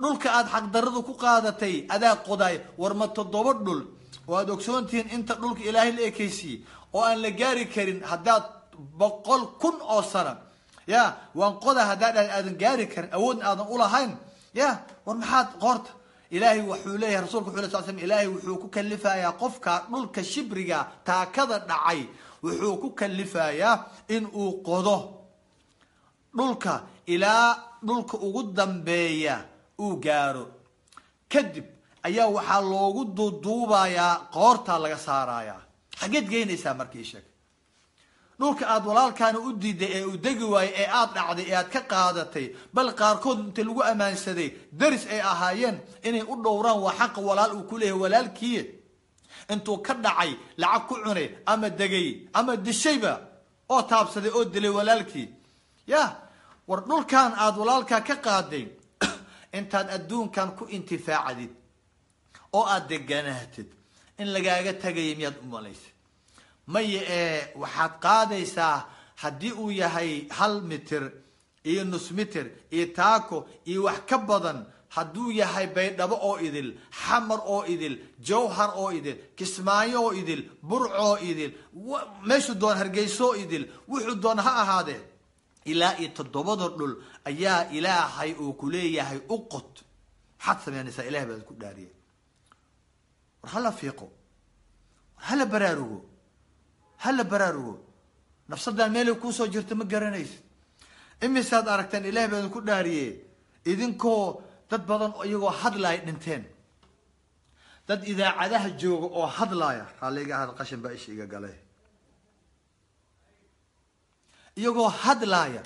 Dhulka aada xaqdaradu ku qaadatay adaa qodaaya. War ma toddoba dhul. Oo aada ogsoontihiin inta dhulka ilaahay la ekaysiiyey. Oo aan la gaari karin haddaad boqol kun oo sana ya waan qoda haddaa dha aadan gaari karin awoodna aadan ulahayn ya war maxaad qoorta? Ilaahay wuxuu leeyahay rasulka wuxu sal slam ilaahay wuxuu ku kalifayaa qofka dhulka shibriga taakada dhacay. Wuxuu ku kalifayaa in uu qodo dhulka ilaa dhulka ugu dambeeya uu gaaro. Kadib ayaa waxaa loogu duuduubayaa qoortaa laga saarayaa. Xageed geynaysaa markii sheeg dhulka aada walaalkaana u diiday ee uu degi waayey ee aada dhacday ee aad ka qaadatay bal qaarkood inta lagu ammaansaday daris ay ahaayeen inay u dhowraan waa xaqa walaal uu ku leeyahay walaalkii. Intuu ka dhacay lacag ku cunay ama degay ama dishayba oo taabsaday oo dilay walaalkii. Ya war dhulkan aada walaalkaa ka qaaday <coughs> intaad adduunkan ku intifaacdid oo aada deganaatid in lagaaga tagaya miyaad u malaysa maya ee waxaad qaadaysaa haddii uu yahay hal mitir iyo nus mitir iyo taako iyo wax ka badan. Hadduu yahay baydhabo oo idil xamar oo idil jawhar oo idil kismaayo oo idil burc oo idil meeshuu doona hargeyso oo idil wuxuu doona ha ahaadee. Ilaa iyo toddobada dhul ayaa ilaahay uu ku leeyahay u qod. Maxaad samaynaysaa ilahay baad ku dhaariya war hala fiiqo. War hala baraarugo hala baraarugo. Nafsadaan meelay kuusoo jirta ma garanaysid. Imisaad aragteen ilahay baa idinku dhaariye idinkoo dad badan iyagoo hadlaaya dhinteen. Dad idaacadaha jooga oo hadlaaya haliga ahad qashin baa isha iga galay. Iyagoo hadlaaya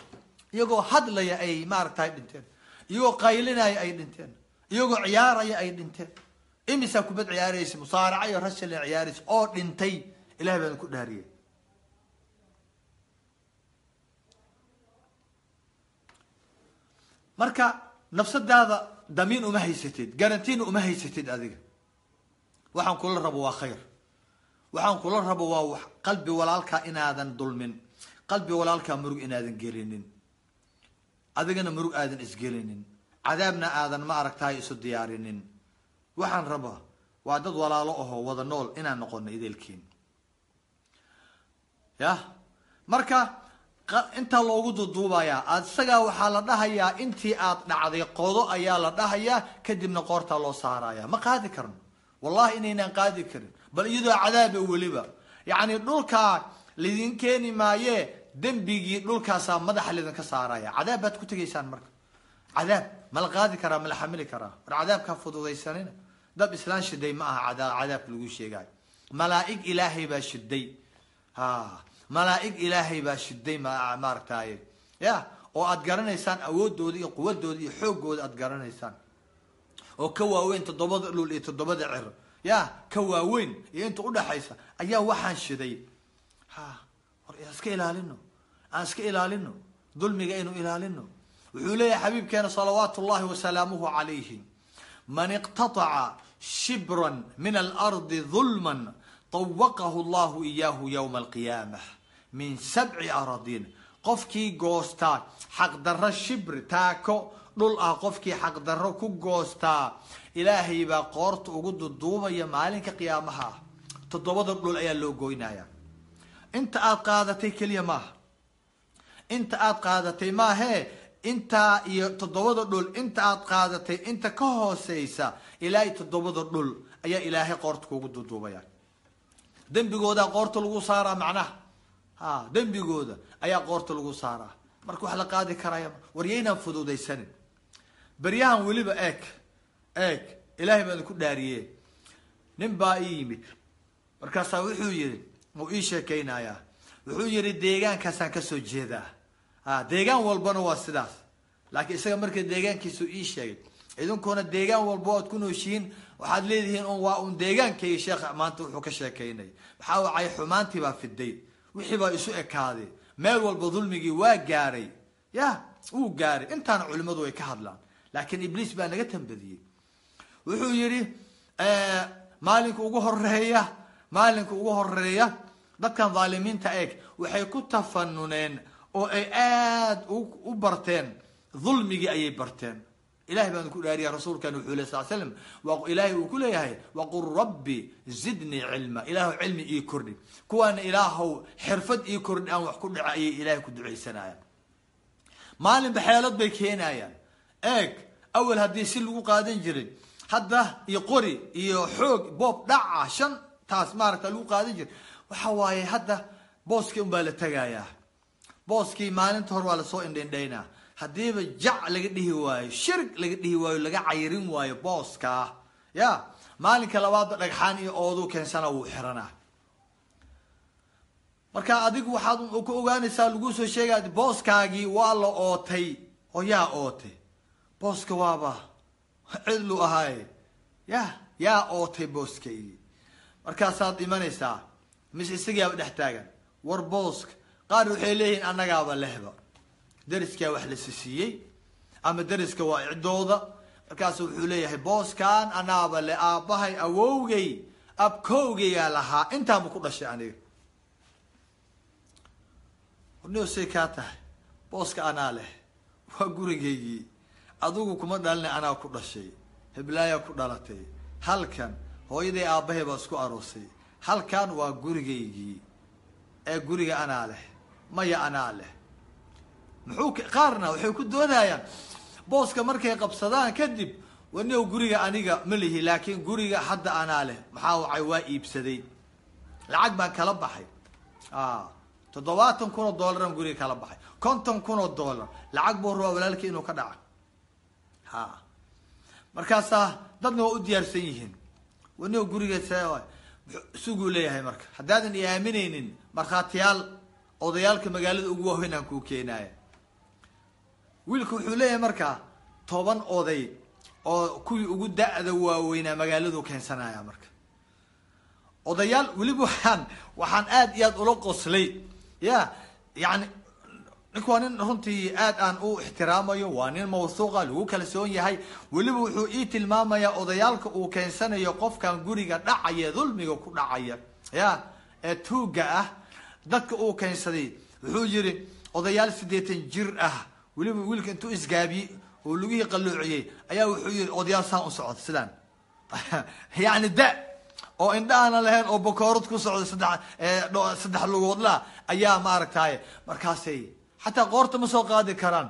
iyagoo hadlaya ay maaragtay dhinteen. Iyagoo qaylinaya ay dhinteen. Iyagoo ciyaaraya ay dhinteen. Imisaa kubad ciyaaraysa musaaraca iyo rashal ciyaaraysa oo dhintay ilahay baa idinku dhaariyey. Marka nafsadaada damiin uma haysatid garantiina uma haysatid adiga. Waxaan kula rabo waa khayr. Waxaan kula rabo waa qalbi walaalkaa inaadan dulmin. Qalbi walaalkaa murug inaadan gelinin. Adigana murug aadan isgelinin. Cadaabna aadan ma aragtahay isu diyaarinin. Waxaan rabaa waa dad walaalo ahoo wada nool inaan noqono ideelkiin ya? Marka intaa loogu duduubayaa isagaa waxaa la dhahayaa intii aad dhacday qodo ayaa la dhahayaa kadibna qoortaa loo saaraya. Ma qaadi karno? Wallahi inaynaan qaadi karin. Bal iyadoo cadaaba weliba. Yacni dhulkaa laydin keeni maaye dembigii dhulkaasaa madaxa laydinka saaraya. Cadaab baad ku tegaysaan marka. Cadaab ma la qaadi karaa ma la xamili karaa? War cadaabkaa fududaysanina. Dab islaan shiday ma aha cada cadaabka lagu sheegayo malaaig ilaahay baa shiday. Ha malaaig ilaahay baa shiday maaragtaye ya oo aad garanaysaan awoodooda iyo quwadooda iyo xoogooda aad garanaysaan. Oo ka waaweyn toddobada dhul iyo toddobada cer. Ya ka waaweyn iyo inta udhaxaysa ayaa waxaan shiday. Ha war iska ilaalino aan iska ilaalino dulmiga aynu ilaalino wuxuu leeyahay xabiibkeena salawaatu llahi wasalaamuhu calayhi. Man iqtataca shibran min alardi dulman طawaqahu llahu iyaahu ywma alqiyaamah min sabci aradin qofkii goostaa xaqdarro shibri taako dhul ah qofkii xaqdarro ku goostaa ilaahay baa qoorta ugu duduubaya maalinka qiyaamaha. Ah toddobada dhul ayaa loo goynaya inta aad qaadatay keliya maaha inta aad qaadatay maahee intaa iyo toddobada dhul inta aad qaadatay inta ka hooseysa ilaahay toddobada dhul ayaa ilaahay qoorta kugu duduubaya. Dembigoodaa qoorta lagu saaraa macnaha ha dembigooda ayaa qoorta lagu saaraa. Marka wax la qaadi karaya waryaynaan fududaysanin. Beryahan weliba eeg eeg ilaahay baan ku dhaariye nin baa ii yimid. Markaasaa wuxuu yihi uu ii sheekeynayaa wuxuu yihi deegaankaasaan ka soo jeedaa. Ha deegaan walbana waa sidaas. Laakiin isaga marka deegaankiisu ii sheegay idinkuna deegaan walba oad ku nooshihiin. Waxaad leedihiin un waa un deegaankayga sheekha maanta wuxuu ka sheekeynay maxaa wacay? Xumaantii baa fiday wixii baa isu ekaaday. Meel walba dulmigii waa gaaray. Ya wuu gaaray. Intaana culimadu way ka hadlaan. Laakiin ibliis baa naga tambadiyey wuxuu yihi maalinka ugu horreeya maalinka ugu horreeya dadkan dhaalimiinta eeg waxay ku tafanuneen oo ay aada u barteen. Dulmigii ayay barteen ilahay baan ku dhaariya rasuulkan wuxuu ley sal slam ilaahay uu ku leeyahay waqul rabbi zidnii cilma. Ilaahu cilmi ii kordhi. Kuwaana ilaahow xirfad ii kordhi aan wax ku dhaca ayay ilahay ku ducaysanayaan. Maalinba xeelad bay keenayaan. Eeg awel haddii si lagu qaadan jiray hadda iyo qori iyo xoog boob dhaca shan taas maaragta lagu qaadan jiray waxa waaye hadda booskii un baa la tegayaa booskii maalinta hore waa la soo indhendhaynaa haddiiba jac laga dhihi waayo shirg laga dhihi waayo laga cayrin waayo booskaa ya maalinka labaadba dhagxaan iyo ooduu keensana wuu xiranaa marka adigu waxaad ku ogaanaysaa laguu soo sheegaya booskaagii waa la ootay oo yaa ootay. Booska waaba cidlu ahaaye ya yaa ootay booskaygii. Markaasaad imanaysaa mise isagiiaba dhex taagan. War booska qaar waxay leeyihiin annagaaba lehba dariskaa wax la sisiiyey ama dariska waa cidooda. Markaasu wuxuu leeyahay booskan anaaba le aabbahay awowgay abkowgaygaa lahaa. Intaanba ku dhashay aniga. Warniosay kaa tahay booska anaa leh waa gurigaygii. Adigu kuma dhalina anaa ku dhashay. Heblaayaa ku dhalatay. Halkan hooyaday aabbahay baa isku aroosay. Halkan waa gurigaygii. Ee guriga anaa leh maya anaa leh muxuu qaarna waxay ku doodayaan booska markay qabsadaan kadib waniow guriga aniga ma lihi laakiin guriga hadda anaa leh. Maxaa wacay? Waa iibsaday. Lacag baan kala baxay. Toddobaatan kun oo dollaran guriga kala baxay. Konton kun oo dollar lacag buu rabaa walaalkii inuu ka dhaca. Ha. Markaasaa dadna waa u diyaarsan yihiin. Waniow guriga suguu leeyahay marka. Haddaadan i aaminaynin markhaatiyaal odayaalka magaalada ugu waaweyn aan kuu keenaaya wiilku wuxuu leeyahay markaa toban oday oo kuwii ugu da-da waaweynaa magaaladu keensanaya marka. Odayaal weliba waxaan waxaan aada iyo aada ula qoslay. Ya yani ninku waa nin runtii aad aan u ixtiraamayo waa nin mawthuuqa lagu kalsoon yahay. Weliba wuxuu ii tilmaamayaa odayaalka uu keensanayo qofkan guriga dhacaya dulmiga ku dhacaya. Ya ee tuuga ah dadka uu keensaday. Wuxuu yiri odayaal siddeetan jir ah weliba wiilka intuu isgaabiyey oo lugihii qalloociyey ayaa wuxuu yihi odayaal saan u socda sidaan <laughs> yani da oo indha aana lahayn oo bakoorad ku socda saddex saddex lugoodla ayaa maaragtay markaasay xataa qoorta ma soo qaadi karaan.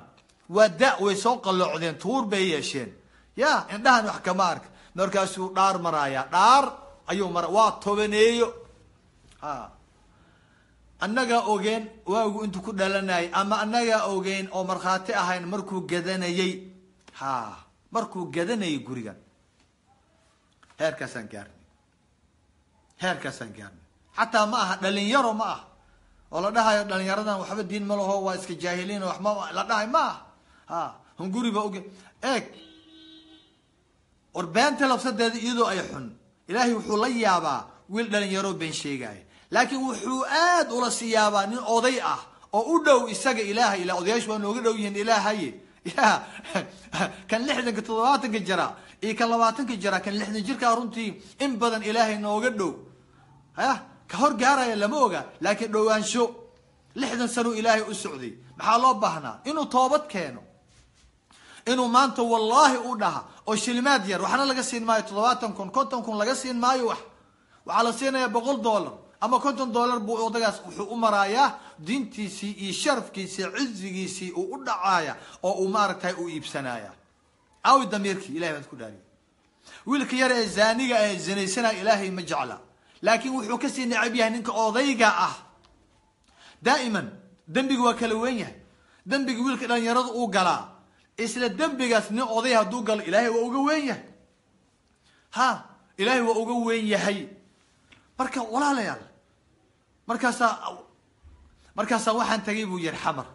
Waa da way soo qalloocdeen tuur bay yeesheen. Ya indhahan wax kama arka markaasuu dhaar maraaya dhaar ayuu mara waa tobaneeyo. Ha annagaa ogeen waagu intuu ku dhalanayay ama annagaa ogeyn oo markhaati ahayn markuu gadanayey ha markuu gadanayay gurigan heerkaasaan gaarnay. Heerkaasaan gaarnay. Xataa ma aha dhalinyaro ma aha. Oo la dhahayo dhalinyaradan waxba diin ma laho waa iska jaahiliin wax ma la dhahay ma aha. Ha hunguri baa oge eeg war beenta labsadeeda iyadoo ay xun. Ilaahay wuxuu la yaabaa wiil dhalinyaro been sheegaya laakiin wuxuu aad ula sii yaabaa nin oday ah oo u dhow isaga ilaahay ila odayaashu waa nooga dhow yihiin ilaahaye ya kan lixdanka toddobaatanka jira iyo kan labaatanka jira kan lixdan jirkaa runtii in badan ilaahay nooga dhow. Ya ka hor gaaraya lama oga laakiin dhowaansho. Lixdan sano ilaahay u socday. Maxaa loo baahnaa? Inuu toobad keeno. Inuu maanta wallaahi u dhaha oo shilimaad yar. Waxna laga siin maayo toddobaatan kun konton kun laga siin maayo wax. Waxaa la siinayaa boqol dollar ama konton dollar buu odagaas wuxuu u maraayaa diintiisii iyo sharafkiisii cizigiisii uu u dhacaaya oo uu maaragtay u iibsanaya aawi damiirkii ilahay baad ku dhaariya wiilka yar ee zaaniga ee zinaysanaya ilaahay ma jecla. Laakiin wuxuu ka sii necab yahay ninka odayga ah. Daa'iman dembiga waa kala weyn yahay. Dembiga wiilka dhalinyarada uu galaa isla dembigaas nin oday hadduu galo ilaahay waa uga weyn yahay. Ha ilaahay waa uga weyn yahay. Marka walaalayaal markaasaa markaasaa waxaan tagay buu yihi xamar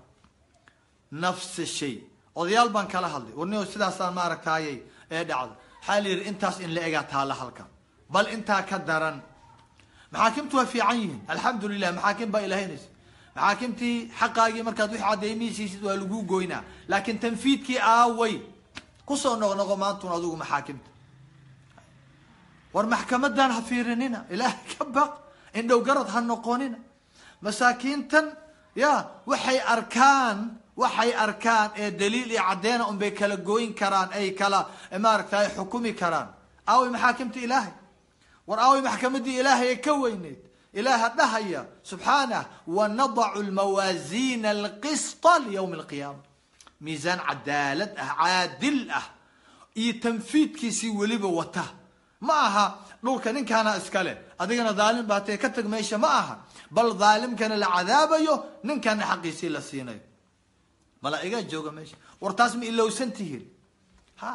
nafsa shay. Odayaal baan kala hadlay. Warnio sidaasaan maaragtaayay ee dhacda waxaa la yidhi intaas in la egaa taalla halkan. Bal intaa ka daran. Maxaakimtu waa fiican yihiin. Alxamdu lilah maxaakim baa ilahaynaysa maxaakimtii xaqaagii markaad wixii cadeymihiisiisid waa lagu goynaa. Laakiin tanfiidkii aaway. Kusoo noqnoqo maantun adigu maxaakimta. War maxkamadan ha fiirinina. Ilaahay ka baq indhow garad ha noqonina masaakiintan ya waxay arkaan waxay arkaan ee daliil iyo caddeena unbay kala gooyin karaan ay kala maaragtay xukumi karaan. Aaway maxaakimta ilaahay. War aaway maxkamadii ilaahay ee ka weyneyd. Ilaaha dhahaya subxaanah wanadacu lmawaasiina alqisطa liyawmi alqiyaama. Miisaan cadaalad ah caadil ah iyo tanfiidkiisii weliba wata. Ma aha dhulka ninkaana iskale adigana dhaalim baatee ka tag meesha ma aha. Bal dhaalimkana la cadaabayo ninkana xaqiisii la siinayo malaa'igaa jooga meesha. War taas ma ilowsan tihiin. Ha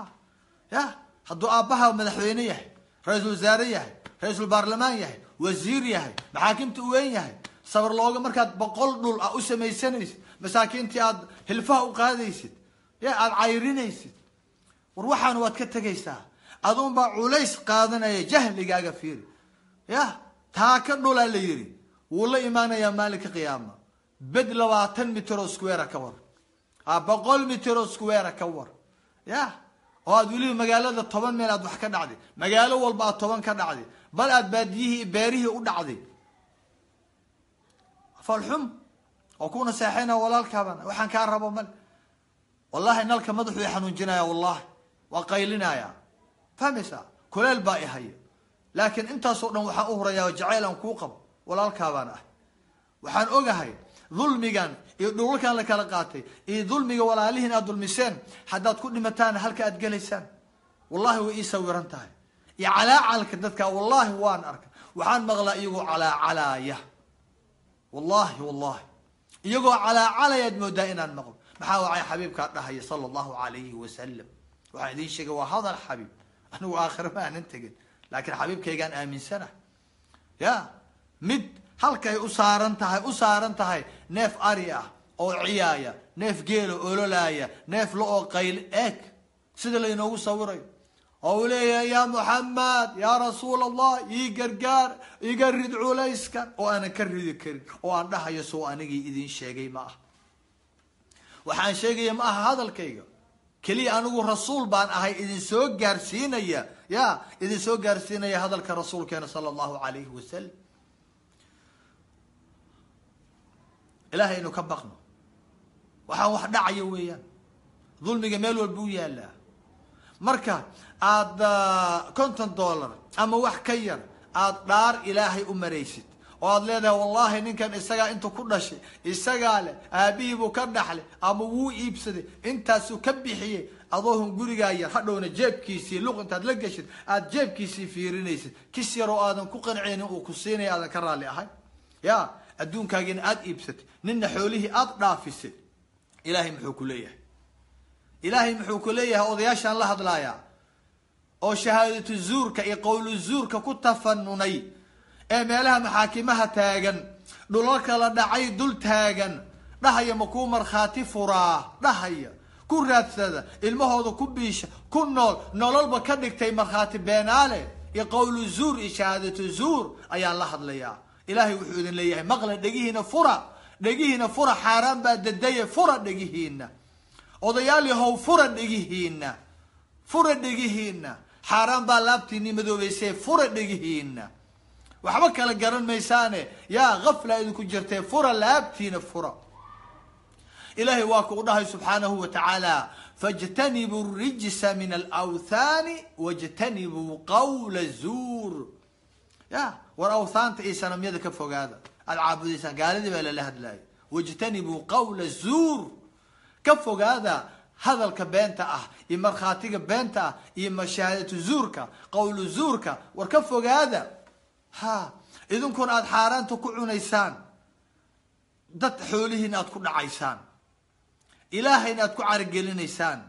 ya hadduu aabbaha madaxweyne yahay ra'iisul wasaare yahay ra'iisul baarlamaan yahay wasiir yahay maxaakimta u weyn yahay sabar looga markaad boqol dhul ah u samaysanaysid masaakiintii aad hilfaha u qaadaysid ya aada cayrinaysid war waxaana waad ka tegaysaa adun baa culays qaadanaya jahligaaga fiiri. Ya taa ka dhulaa la yidhi. Wuu la imaanayaa maalinka qiyaama. Bed labaatan mitr oo square ka war. Boqol mitr oo square ka war. Ya oo aad weliba magaalada toban meel aad wax ka dhacday magaalo walba aad toban ka dhacday bal aad baadiyihii beerihii u dhacday falxum oo kuna seexayna walaalkaabana waxaan kaa rabo male wallahi nalka madaxuu i xanuunjinaya wallahi waa qaylinaya fahmaysaa? Kuleel baa ihaya laakiin intaasoo dhan waxaan u hurayaa jacayl aan kuu qabo. Walaalkaabaan ah waxaan ogahay dulmigan iyo dhulalkan la kala qaatay iyo dulmiga walaalihiin aad dulmiseen haddaad ku dhimataana halka aad gelaysaan. Wallahi way ii sawiran tahay. Iyo calaacalka dadka wallahi waan arkay. Waxaan maqlaa iyagoo calaacalaaya wallahi wallahi iyagoo calaacalayaad moodaa inaan maqlo. Maxaa wacay xabiibkaa dhahaya sala allahu alayhi wasalam waxaan idiin sheegay waa hadal xabiib anigu aakhira ma aanan tegin. Laakiin xabiibkaygaan aaminsana. Ya mid halkay u saaran tahay u saaran tahay neef ari ah oo ciyaaya neef geelo ololaaya neef la-oo qayl eeg. Sida laynoogu sawirayo. Oo uu leeyahay yaa muxamed yaa rasuul allah ii gargaar iga rid culayskan oo aanan ka ridi karin oo aan dhahayo soo anigii idiin sheegay ma ah. Waxaan sheegaya ma aha hadalkayga keliya anigu rasuul baan ahay idin soo gaarsiinaya. Ya idin soo gaarsiinaya hadalka rasuulkeena sala allahu alayhi wasalam ilahay aynu ka baqno. Waxaan wax dhacaya weeyaan. Dulmiga meel walba u yaalaa marka aada konton dollar ama wax ka yar aada dhaar ilaahay u maraysid oo aad leedahay wallahi ninkan isagaa intu ku dhashay isagaa leh aabihii buu ka dhaxlay ama wuu iibsaday intaasuu ka bixiyey adoohun gurigaa yar hadhowna jeebkiisii luq intaad la geshid aad jeebkiisii fiirinaysid. Kis yaroo aadan ku qanceynin uu ku siinaya aadan ka raalli ahay. Ya adduunkaagina aada iibsatay nina xoolihii aada dhaafisay ilaahay muxuu ku leeyahay. Ilaahay muxuu ku leeyahay odayaashaan la hadlaayaa oo shahaadatu zuurka iyo qowlu zuurka ku tafanunay ee meelaha maxaakimaha taagan dhulalka la dhacay dul taagan dhahaya ma kuu markhaati furaa? Dhahaya. Ku raadsada ilmahooda ku biisha ku nool nololba ka dhigtay markhaati beenaale. Iyo qowlu zuur iyo shahaadatu zuur ayaan la hadlayaa. Ilaahay wuxuu idin leeyahay maqla dhegihiina fura. Dhegihiina fura xaaraan baa dadaye fura dhegihiina. Odayaal yahow fura dhegihiina. Fura dhegihiina. Xaaraan baa laabtiinii madoobeysee fura dhegihiina waxba kala garan maysaane yaa gafla idinku jirtee fura laabtiina fura ilaahay waa ku dhahay subxaanahu wa tacaala fاjtanibuu rijsa min alawthaani wاjtanibuu qawla zuur ya war awthaanta iyo sanamyada ka fogaada aada caabudaysaan gaaladii baa lala hadlayo wاjtanibuu qawla zuur ka fogaada hadalka beenta ah iyo markhaatiga beenta ah iyo mashahaadatu zuurka qowlu zuurka war ka fogaada ha idinkuna aada xaaraanta ku cunaysaan. Dad xoolihiina aada ku dhacaysaan. Ilaahayna aada ku caragelinaysaan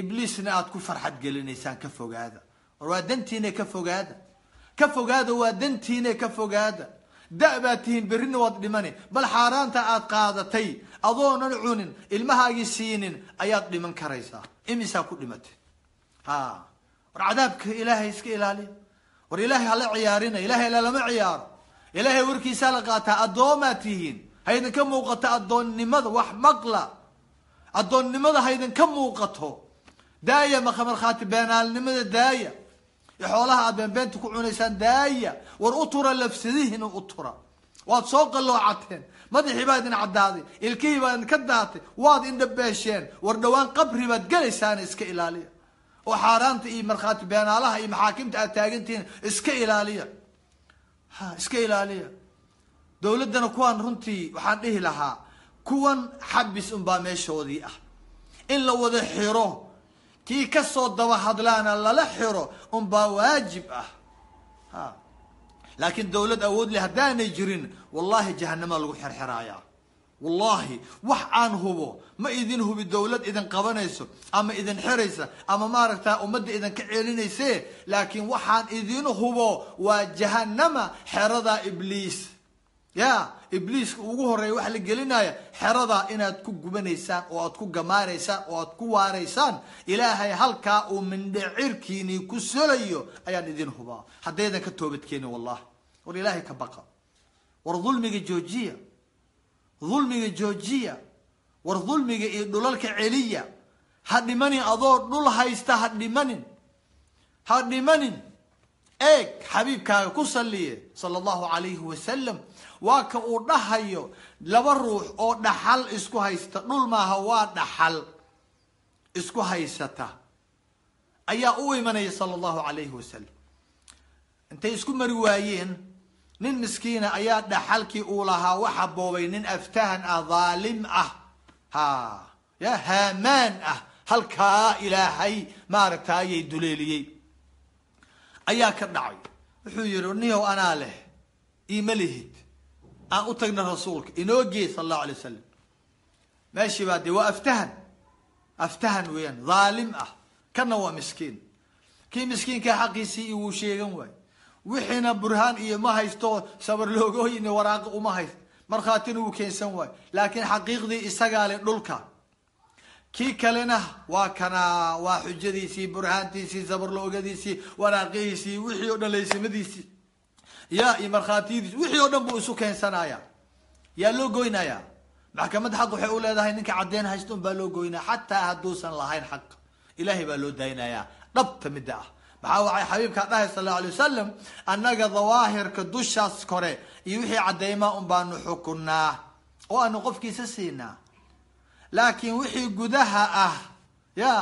ibliisna aada ku farxad gelinaysaan ka fogaada. War waa dantiina ka fogaada. Ka fogaada waa dantiina ka fogaada. Da- baad tihiin berrina waad dhimani. Bal xaaraanta aada qaadatay adoonan cunin ilmahaagii siinin ayaad dhiman karaysaa. Imisaa ku dhimatay. Ha. War cadaabka ilaahay iska ilaaliya war ilaahay hala ciyaarina ilahay lalama ciyaaro. Ilaahay warkiisaa la qaataa addoomaad tihiin. Haydinka muuqato addoonnimada wax maqla. Addoonnimada haydinka muuqato. Daaya maka markhaati beenaalnimada daaya. Iyo xoolaha aad beenbeenta ku cunaysaan daaya. War u tura lafsadihiina u tura. Waad soo qalloocateen. Madaxii baa idin caddaaday ilkihii baa idinka daatay waad indhabeesheen. War dhowaan qabri baad gelaysaan iska ilaaliya oo xaaraanta iyo markhaati beenaalaha iyo maxaakimta aad taagantihiin iska ilaaliya. Ha iska ilaaliya. Dowladdana kuwaan runtii waxaan dhihi lahaa kuwan xabis unbaa meeshoodii ah. In la wada xiro kii ka soo daba hadlaana lala xiro unbaa waajib ah. Ha. Laakiin dowlad awood leh haddaanay jirin wallahi jahanama lagu xerxeraaya wallahi wax aan hubo ma idin hubi dowlad idin qabanayso ama idin xiraysa ama maaragta ummadda idinka celinayse laakiin waxaan idin hubo waa jahanama xeradaa ibliis. Ya ibliiska ugu horreeya waxa la gelinaya xeradaa inaad ku gubanaysaan oo aad ku gamaaraysaan oo aad ku waaraysaan ilaahay halkaa uu mindhecirkiinii ku solayo ayaan idin hubaa. Haddaydan ka toobadkeenin wallahi. War ilaahay ka baqa. War dulmiga joojiya dulmiga joojiya war dulmiga iyo dhulalka celiya. Ha dhimanin adoo dhul haysta ha dhimanin. Ha dhimanin. Eeg xabiibkaaga ku saliye sala allahu calayhi wasalam waa ka uu dhahayo laba ruux oo dhaxal isku haysta. Dhul maaha waa dhaxal isku haysata. Ayaa u imanaya sala allahu calayhi wasalam intay isku mari waayeen nin miskiina ayaa dhaxalkii uu lahaa waxa boobay nin aftahan ah dhaalim ah. Ha. Ya haamaan ah halkaa ilaahay maaragta ayay duleeliyey. Ayaa ka dhacay. Wuxuu yihi niyow anaa leh iima lihid. Aan u tagna rasuulka inoo gee sala allahu alay wasalam meeshii baa dee waa aftahan aftahan weeyaan dhaalim ah. Kana waa miskiin. Kii miskiinkaa xaqiisii iyo wuu sheegan waayo wixiina burhaan iyo ma haysto sabar loogooyin waraaqo uma hayst. Markhaatina wuu keensan waayo laakiin xaqiiqdii isagaa leh dhulka. Kii kalena waa kanaa waa xujadiisii burhaantiisii sabarloogadiisii waraaqihiisii wixii o dhan laysimadiisii. Ya iyo markhaatiyadiisi wixii oo dhan buu isu keensanaya. Yaa loo goynayaa maxkamad xaq waxay u leedahay ninka caddeyn haysta un baa loo goynaya xataa hadduusan lahayn xaq. Ilaahay baa loo daynayaa dhabta midda ah maxaa waxay xabiibkaa dhahay sal allau alay wasalam annaga dawaahirka dushaas kore iyo wixii cadeymaa un baanu xukunaa oo aanu qofkiisa siinaa. Laakiin wixii gudaha ah ya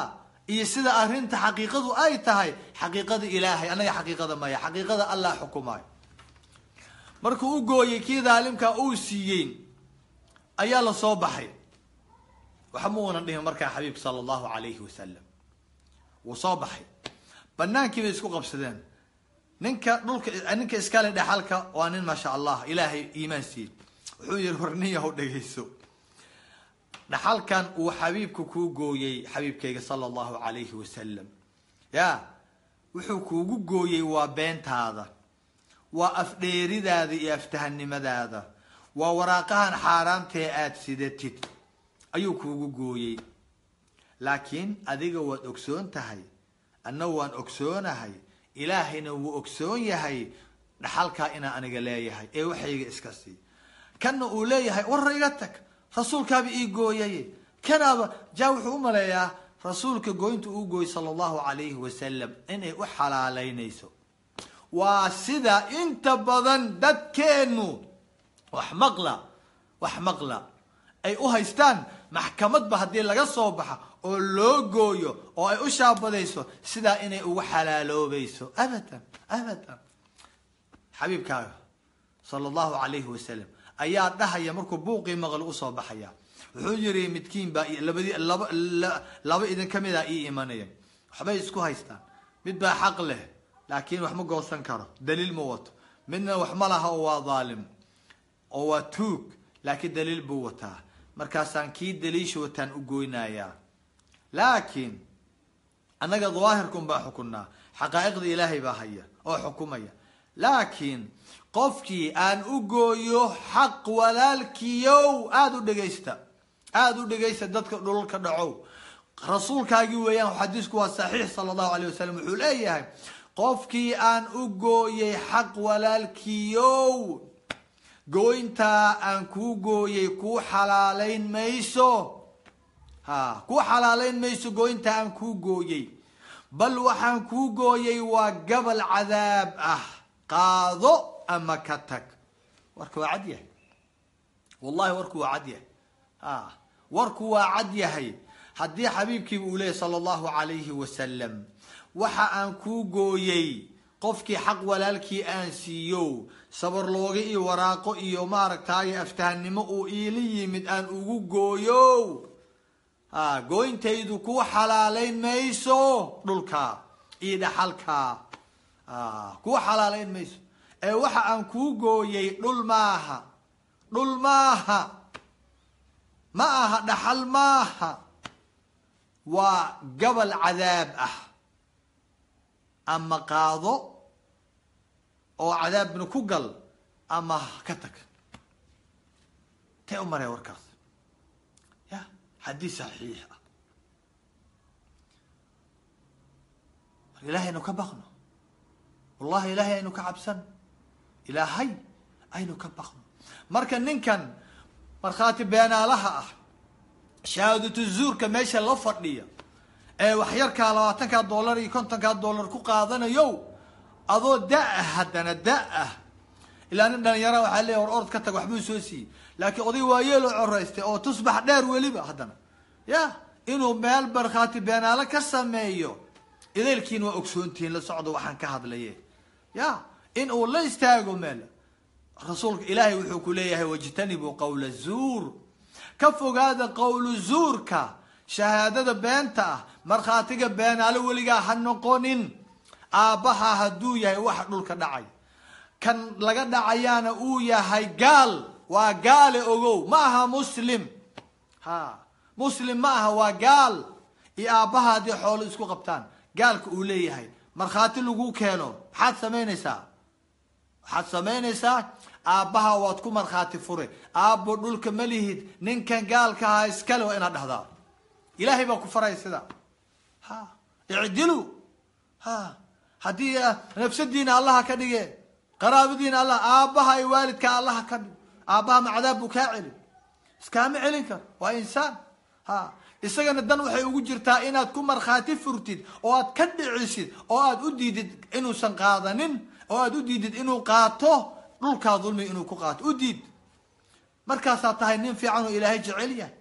iyo sida arrinta xaqiiqadu ay tahay xaqiiqada ilaahay annaga xaqiiqada maya xaqiiqada allah xukumayo markuu u gooyey kii daalimka uu siiyey ayaa la soo baxay. Waxa ma uunan dhihin markaa xabiibka sala allahu calayhi wasalam wuu soo baxay banaankii bay isku qabsadeen. Ninka dhulka ninka iskale dhexalka waa nin maasha allah ilaahay iimaan siiyey. Wuxuu yihi yahow dhegayso. Dhaxalkan uu xabiibka kuu gooyey xabiibkayga sala allahu calayhi wasalam ya wuxuu kuugu gooyey waa beentaada waa afdheeridaada iyo aftahanimadaada waa waraaqahan xaaraamtae aada sidatid ayuu kuugu gooyey. Laakiin adiga waad ogsoon tahay anna waan ogsoonahay ilaahayna wuu ogsoon yahay dhaxalkaa inaa aniga leeyahay ee waxayga iska sii. Kanna uu leeyahay warra iga tag rasuulkaaba ii gooyaye kanaaba jaa wuxuu u maleeyaa rasuulka gooynta uu gooyey sala allahu calayhi wasalam inay u xalaaleynayso waa sida inta badan dadkeennu wax maqla wax maqla ay u haystaan maxkamadba haddii laga soo baxa oo loo gooyo oo ay u shaabadayso sidaa inay ugu xalaaloobayso. Abadan abadan. Xabiibkaaga sala allahu calayhi wasalam ayaa dhahaya markuu buuqii maqli u soo baxaya. Wuxuu yiri midkiin baa labadii laba laba idin ka mid a ii imanaya. Waxbay isku haystaan. Mid baa xaq leh laakiin wax ma goosan karo. Daliil ma wato. Midna wax ma laha oo waa dhaalim oo waa tuug laakiin daliil buu wataa. Markaasaan kii daliisha wataan u goynayaa laakiin annaga dawaahirkun baa xukunnaa xaqaa'iqda ilaahay baa haya oo xukumaya. Laakiin qofkii aan u gooyo xaq walaalkiyow aada u dhegaysta aada u dhegaysta dadka dhulka dhacow. Rasuulkaagii weeyaan xadiisku waa saxiix sala allahu alayh wasalam wuxuu leeyahay qofkii aan u gooyey xaq walaalkiyow gooyntaa aan kuu gooyey kuu xalaaleyn mayso ha kuu xalaaleyn mayso gooyntaa aan kuu gooyey. Bal waxaan kuu gooyey waa gabal cadaab ah. Qaado ama ka tag. Warka waa cad yahay. Wallahi warku waa cad yahay. Warku waa cad yahay. Haddii xabiibkiiba uu leeyahy sala allahu calayhi wasalam waxa aan kuu gooyey qofkii xaq walaalkii aan siiyo sabarlooga iyo waraaqo iyo maaragtaaye aftahannimo uu iila yimid aan ugu gooyo gooyntaydu kuu xalaaleyn mayso dhulka iyo dhaxalka kuu xalaaleyn mayso. Ee waxa aan kuu gooyey dhul maaha dhul maaha. Ma aha dhaxal maaha. Waa gabal cadaab ah. Ama qaado oo cadaabna ku gal ama ka tag. Tee u maraya warkaas ya xadiis saxiix ah mar ilahay aynu ka baqno. Wallahi ilaahay aynu ka cabsano ilaahay aynu ka baqno. Marka ninkan markhaati beenaalaha ah shahaadatu zuurka meesha la fadhiya ee waxyarkaa labaatankaa dollar iyo kontonkaa dollar ku qaadanayo adoo da'ah haddana da'ah ilaa nin dhalinyara waxaa leeya war orod ka tag waxbuu soo siiyey laakiin oday waayeeloo coraystay oo tusbax dheer weliba haddana. Ya inuu meel markhaati beenaalo ka sameeyo idaylkiin waa ogsoontihiin la socdo waxaan ka hadlaye ya in uu la istaago meel rasuulka ilaahay wuxuu ku leeyahay wajtanibuu qawla zuur. Ka fogaada qawlu zuurka shahaadada beenta ah markhaatiga beenaalo weligaa ha noqonin. Aabbaha hadduu yahay waxa dhulka dhacay. Kan laga dhacayaana uu yahay gaal waa gaale ogow. Ma aha muslim. Ha. Muslim ma aha waa gaal. Iyo aabbaha haddii xoolo isku qabtaan. Gaalka uu leeyahay. Markhaati lagu keeno maxaad samaynaysaa? Waxaad samaynaysaa? Aabbaha waad ku markhaati fure. Aabbo dhulka ma lihid. Ninkan gaalka ahaa iskale waa inaad dhahdaa. Ilaahay baa ku faraya sida. Ha. Icdilu. Ha. Haddii nafsadiina allaha ka dhige qaraabadiina allah aabbaha iyo waalidka allaha ka dhig aabbaha ma cadaab buu kaa celin. Iskaama celin karo. Waa insaan. Ha. Isagana dan waxay ugu jirtaa inaad ku markhaati furtid oo aad ka dhicisid oo aad u diidid inuusan qaadanin oo aad u diidid inuu qaato dhulkaa dulmi inuu ku qaato. U diid. Markaasaa tahay nin fiican oo ilaahay jecel yahay.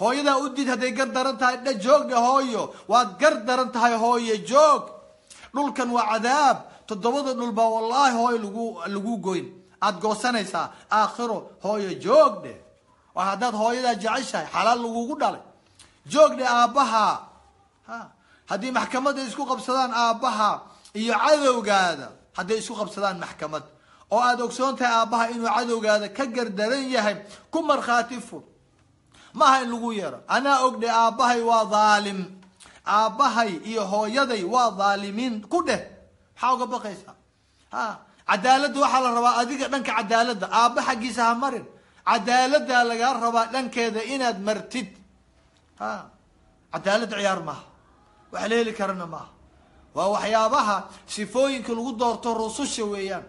Hooyadaa u diid hadday gar daran tahay dha joogdha hooyo. Waad gar daran tahay hooye joog. Dhulkan waa cadaab. Toddobada dhul baa wallaahi hooy lagu lagu goyn aada goosanaysaa aakhiro hooyo joog dheh waa haddaad hooyadaa jeceshahay xalaal lagugu dhalay. Joog dheh aabbaha. Ha haddii maxkamadda isku qabsadaan aabbaha iyo cadowgaada hadday isku qabsadaan maxkamad. Oo aada ogsoon tahay aabbaha inuu cadowgaada ka gardaran yahay ku markhaati fur. Maaha in lagu yeero. Anaa ogdhe aabbahay waa dhaalim aabbahay iyo hooyaday waa dhaalimiin ku dheh maxaa uga baqaysaa? Ha cadaaladda waxaa la rabaa adiga dhanka cadaaladda aabba xaggiisa ha marin. Cadaaladdaa lagaa rabaa dhankeeda inaad martid. Ha cadaaladda ciyaar maaha. Wax la heli karana maaha. Waa waxyaabaha sifooyinka lagu doorto rususha weeyaan.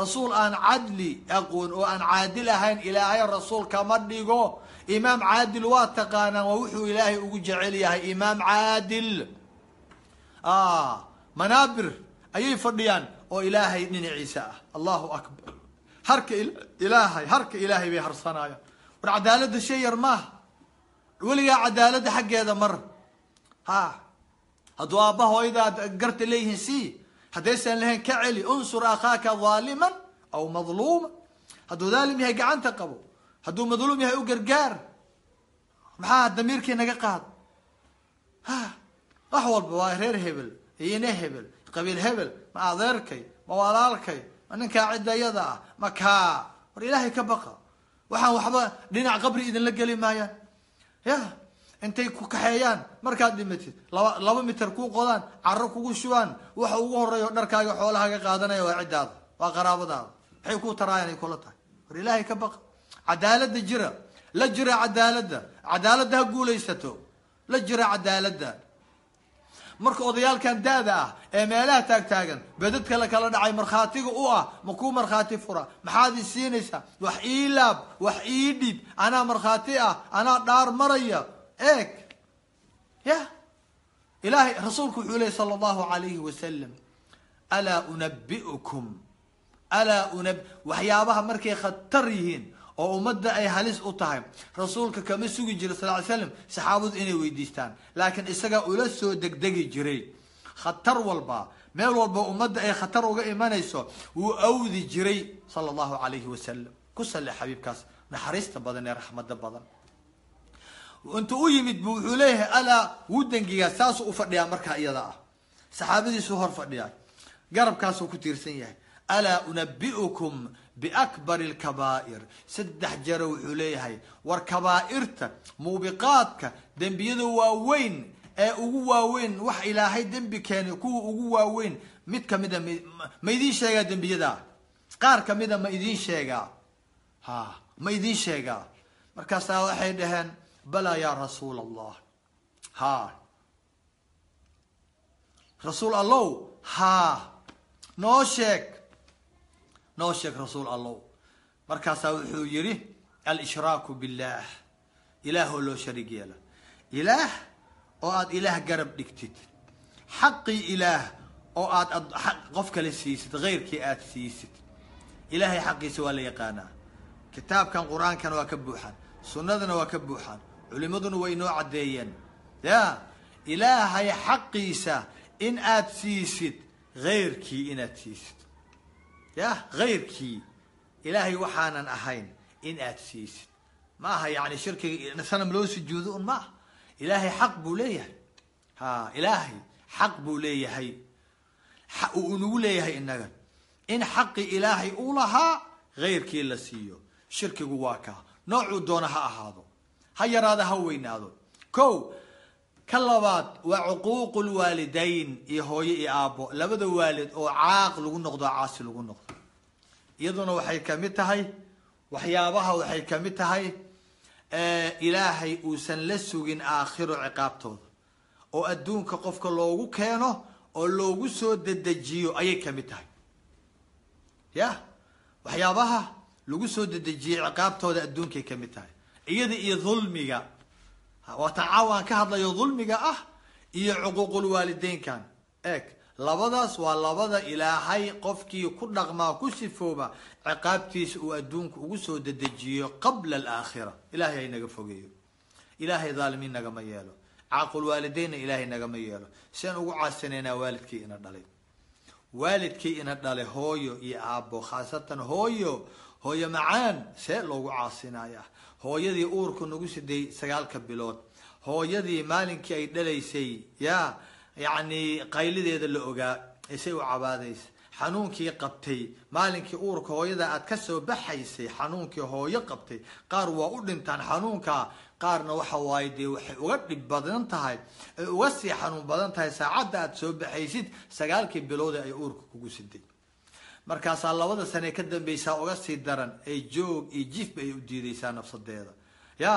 Rasuul aan cadli aqoon oo aan caadil ahayn ilaahay rasuul kama dhigo. Imaam caadil waa taqaanaan waa wuxuu ilaahay ugu jecel yahay. Imaam caadil. Manaabir ayay fadhiyaan oo ilaahay dhinaciisa ah. Allahu akbar. Harka ilaahay harka ilaahay bay harsanayaan war cadaaladda shay yar maaha weligaa cadaaladda xaggeeda mar. Ha. Hadduu aabba hooyadaad garta leeyihiin si haddaysan lahayn ka celi unsur akhaaka dhaaliman aw madluuma. Hadduu dhaalim yahay gacanta qabo hadduu madluum yahay u gargaar maxaa damiirkii naga qaad? Ha. Wax walba waa reer hebel iyone hebel qabiil hebel ma adeerkay ma walaalkay ma ninkaa ciddayada ah ma kaa. War ilaahay ka baqa. Waxaan waxba dhinac qabri idinla geli maayaan. Ya intay ku kaxeeyaan markaad dhimatid laba laba mitir kuu qodaan caro kugu shubaan waxa ugu horreeya o dharkaaga xoolahaaga qaadanaya waa ciddaada waa qaraabadaada. Maxay kuu taraayaan ay kula tahay. War ilaahay ka baqa. Cadaaladda jira. La jira cadaaladda. Cadaaladda ha guulaysato. La jira cadaaladda marka odayaalkan da-da ah ee meelaha taagtaagan bedadka la kala dhacay markhaatiga u ah ma kuu markhaati fura? Maxaad i siinaysaa? Wax ii laab wax ii dhib. Anaa markhaati ah anaa dhaar maraya. Eeg. Ya? Ilahay rasuulku wuxuu lehy sala allahu alayhi wasalam alaa unabiukum alaa una waxyaabaha markay khatar yihiin oo ummadda ay halis u tahay. Rasuulka kama sugi jira sal ly slam saxaabadu inay weydiistaan. Laakiin isagaa ula soo degdegi jiray. Khatar walba meel walba ummadda ay khatar uga imanayso wuu awdi jiray sala allahu alayhi wasalam ku sale xabiibkaas. Naxariista badan ee raxmada badan. Intu u yimid bu wuxuu leeyahay alaa wuu dengigaa saasuu ufadhiyaa markaa iyada ah. Saxaabadiisuu hor fadhiyaa garabkaasuu ku tiirsan yahay alaa unabiukum biakbari lkabaa'ir saddex jero wuxuu leeyahay war kabaa'irta muubiqaadka dembiyada waaweyn ee ugu waaweyn wax ilaahay dembi keenay kuwa ugu waaweyn mid kamida ma idiin sheegaa dembiyadaa qaar kamida ma idiin sheegaa? Ha ma idiin sheegaa. Markaasaa waxay dhaheen balaa ya rasuul allah ha rasuul allow ha noo sheeg noo sheeg rasuul allow. Markaasaa wuxuu yihi alshraaku billah ilaahoo loo shariig yeela. Ilaah oo aada ilaah garab dhigtid. Xaqii ilaah oo aad qof kale siisid heyrkii aada siisid. Ilaahay xaqiisa waa la yaqaanaa. Kitaabkan qur'aankana waa ka buuxaan sunnadana waa ka buuxaan culimaduna way inoo caddeeyeen. Ya ilaahay xaqiisa in aad siisid heyrkii inaad siisid ya heyrkii ilaahay waxaanan ahayn in aad siisid. Ma aha yani shirkiga sanam loo sujuudo un ma aha ilaahay xaq buu leeyahay. Ha ilaahay xaq buu leeyahay. Uu inagu leeyahay inaga in xaqi ilaahay uu lahaa heyrkii la siiyo. Shirkigu waa kaa noocuu doona ha ahaado. Ha yaraado ha weynaado. Ko ka labaad waa cuquuqu lwaalidayn iyo hooyo iyo aabbo. Labada waalid oo caaq lagu noqdo caasi lagu noqdo iyaduna waxay ka mid tahay waxyaabaha waxay ka mid tahay ilaahay uusan la sugin aakhiro ciqaabtooda. Oo adduunka qofka loogu keeno oo loogu soo dedejiyo ayay ka mid tahay. Ya waxyaabaha lagu soo dedejiyey ciqaabtooda adduunkay ka mid tahay. Iyada iyo dulmiga. Waa tacaawaan ka hadlayo dulmiga ah iyo cuquuqulwaalideynkan eeg labadaas waa labada ilaahay qofkii ku dhaqmaa ku sifooba ciqaabtiisa uu adduunka ugu soo dedejiyo qabla alaakhira. Ilahay haynaga fogeeyo. Ilaahay dhaalimiin nagama yeelo. Caaqulwaalideynna ilaahay nagama yeelo. Siaan ugu caasinaynaa waalidkii ina dhalay. Waalidkii ina dhale hooyo iyo aabbo khaasatan hooyo hooyo macaan see loogu caasinaya hooyadii uurku nagu siday sagaalka bilood. Hooyadii maalinkii ay dhalaysay ya yacni qaylideeda la ogaa isay u cabaadaysa. Xanuunkii qabtay maalinkii uurka hooyada aad ka soo baxaysay xanuunkii hooyo qabtay. Qaar waa u dhintaan xanuunka qaarna waxa waaye dee waxay uga dhib badan tahay ay uga sii xanuun badan tahay saacadda aad soo baxaysid sagaalkii biloode ay uurka kugu siday markaasaa labada sane ka dambeysaa uga sii daran ay joog iyo jifba ay u diidaysaa nafsadeeda. Ya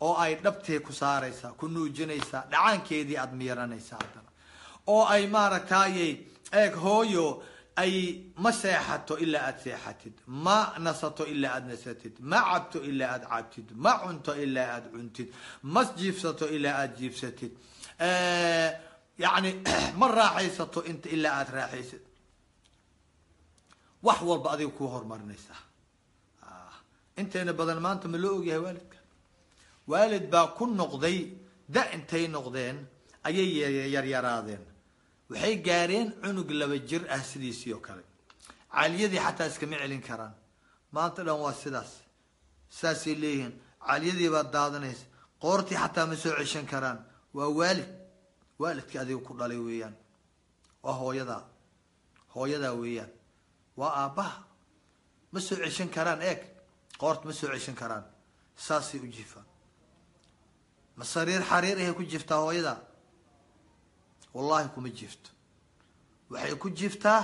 oo ay dhabtee ku saaraysaa ku nuujinaysaa dhacaankeedii aada miiranaysaa oo ay maaragtayy eeg hooyo ay ma seexato ilaa aada seexatid ma nasato ilaa aada nasatid ma cabto ilaa aada cabtid ma cunto ilaa aada cuntid ma jiifsato ilaa aada jiifsatid yani <clears throat> ma raaxaysato inta ilaa aada raaxaysid. Wax walba adiga kuu horumarinaysaa inteena badan maanta ma loo ogyahay waalidka. Waalid baa ku noqday da intay noqdeen ayay yaryaraadeen waxay gaareen cunug laba jir ah sidiisii oo kale. Caaliyadii xataa iskama celin karaan. Maanta dhan waa sidaas. Saasay leeyihiin caaliyadii baad daadanaysa qoortii xataa ma soo ceshan karaan. Waa waalid. Waalidkii adiga ku dhalay weeyaan. Waa hooyadaa. Hooyadaa weeyaan. Waa aabbaha. Ma soo ceshan karaan eeg. Qoorta ma soo ceshan karaan. Saasay u jifaan ma sariir xariir ahay ku jiftaa hooyada wallahi kuma jifto waxay ku jiftaa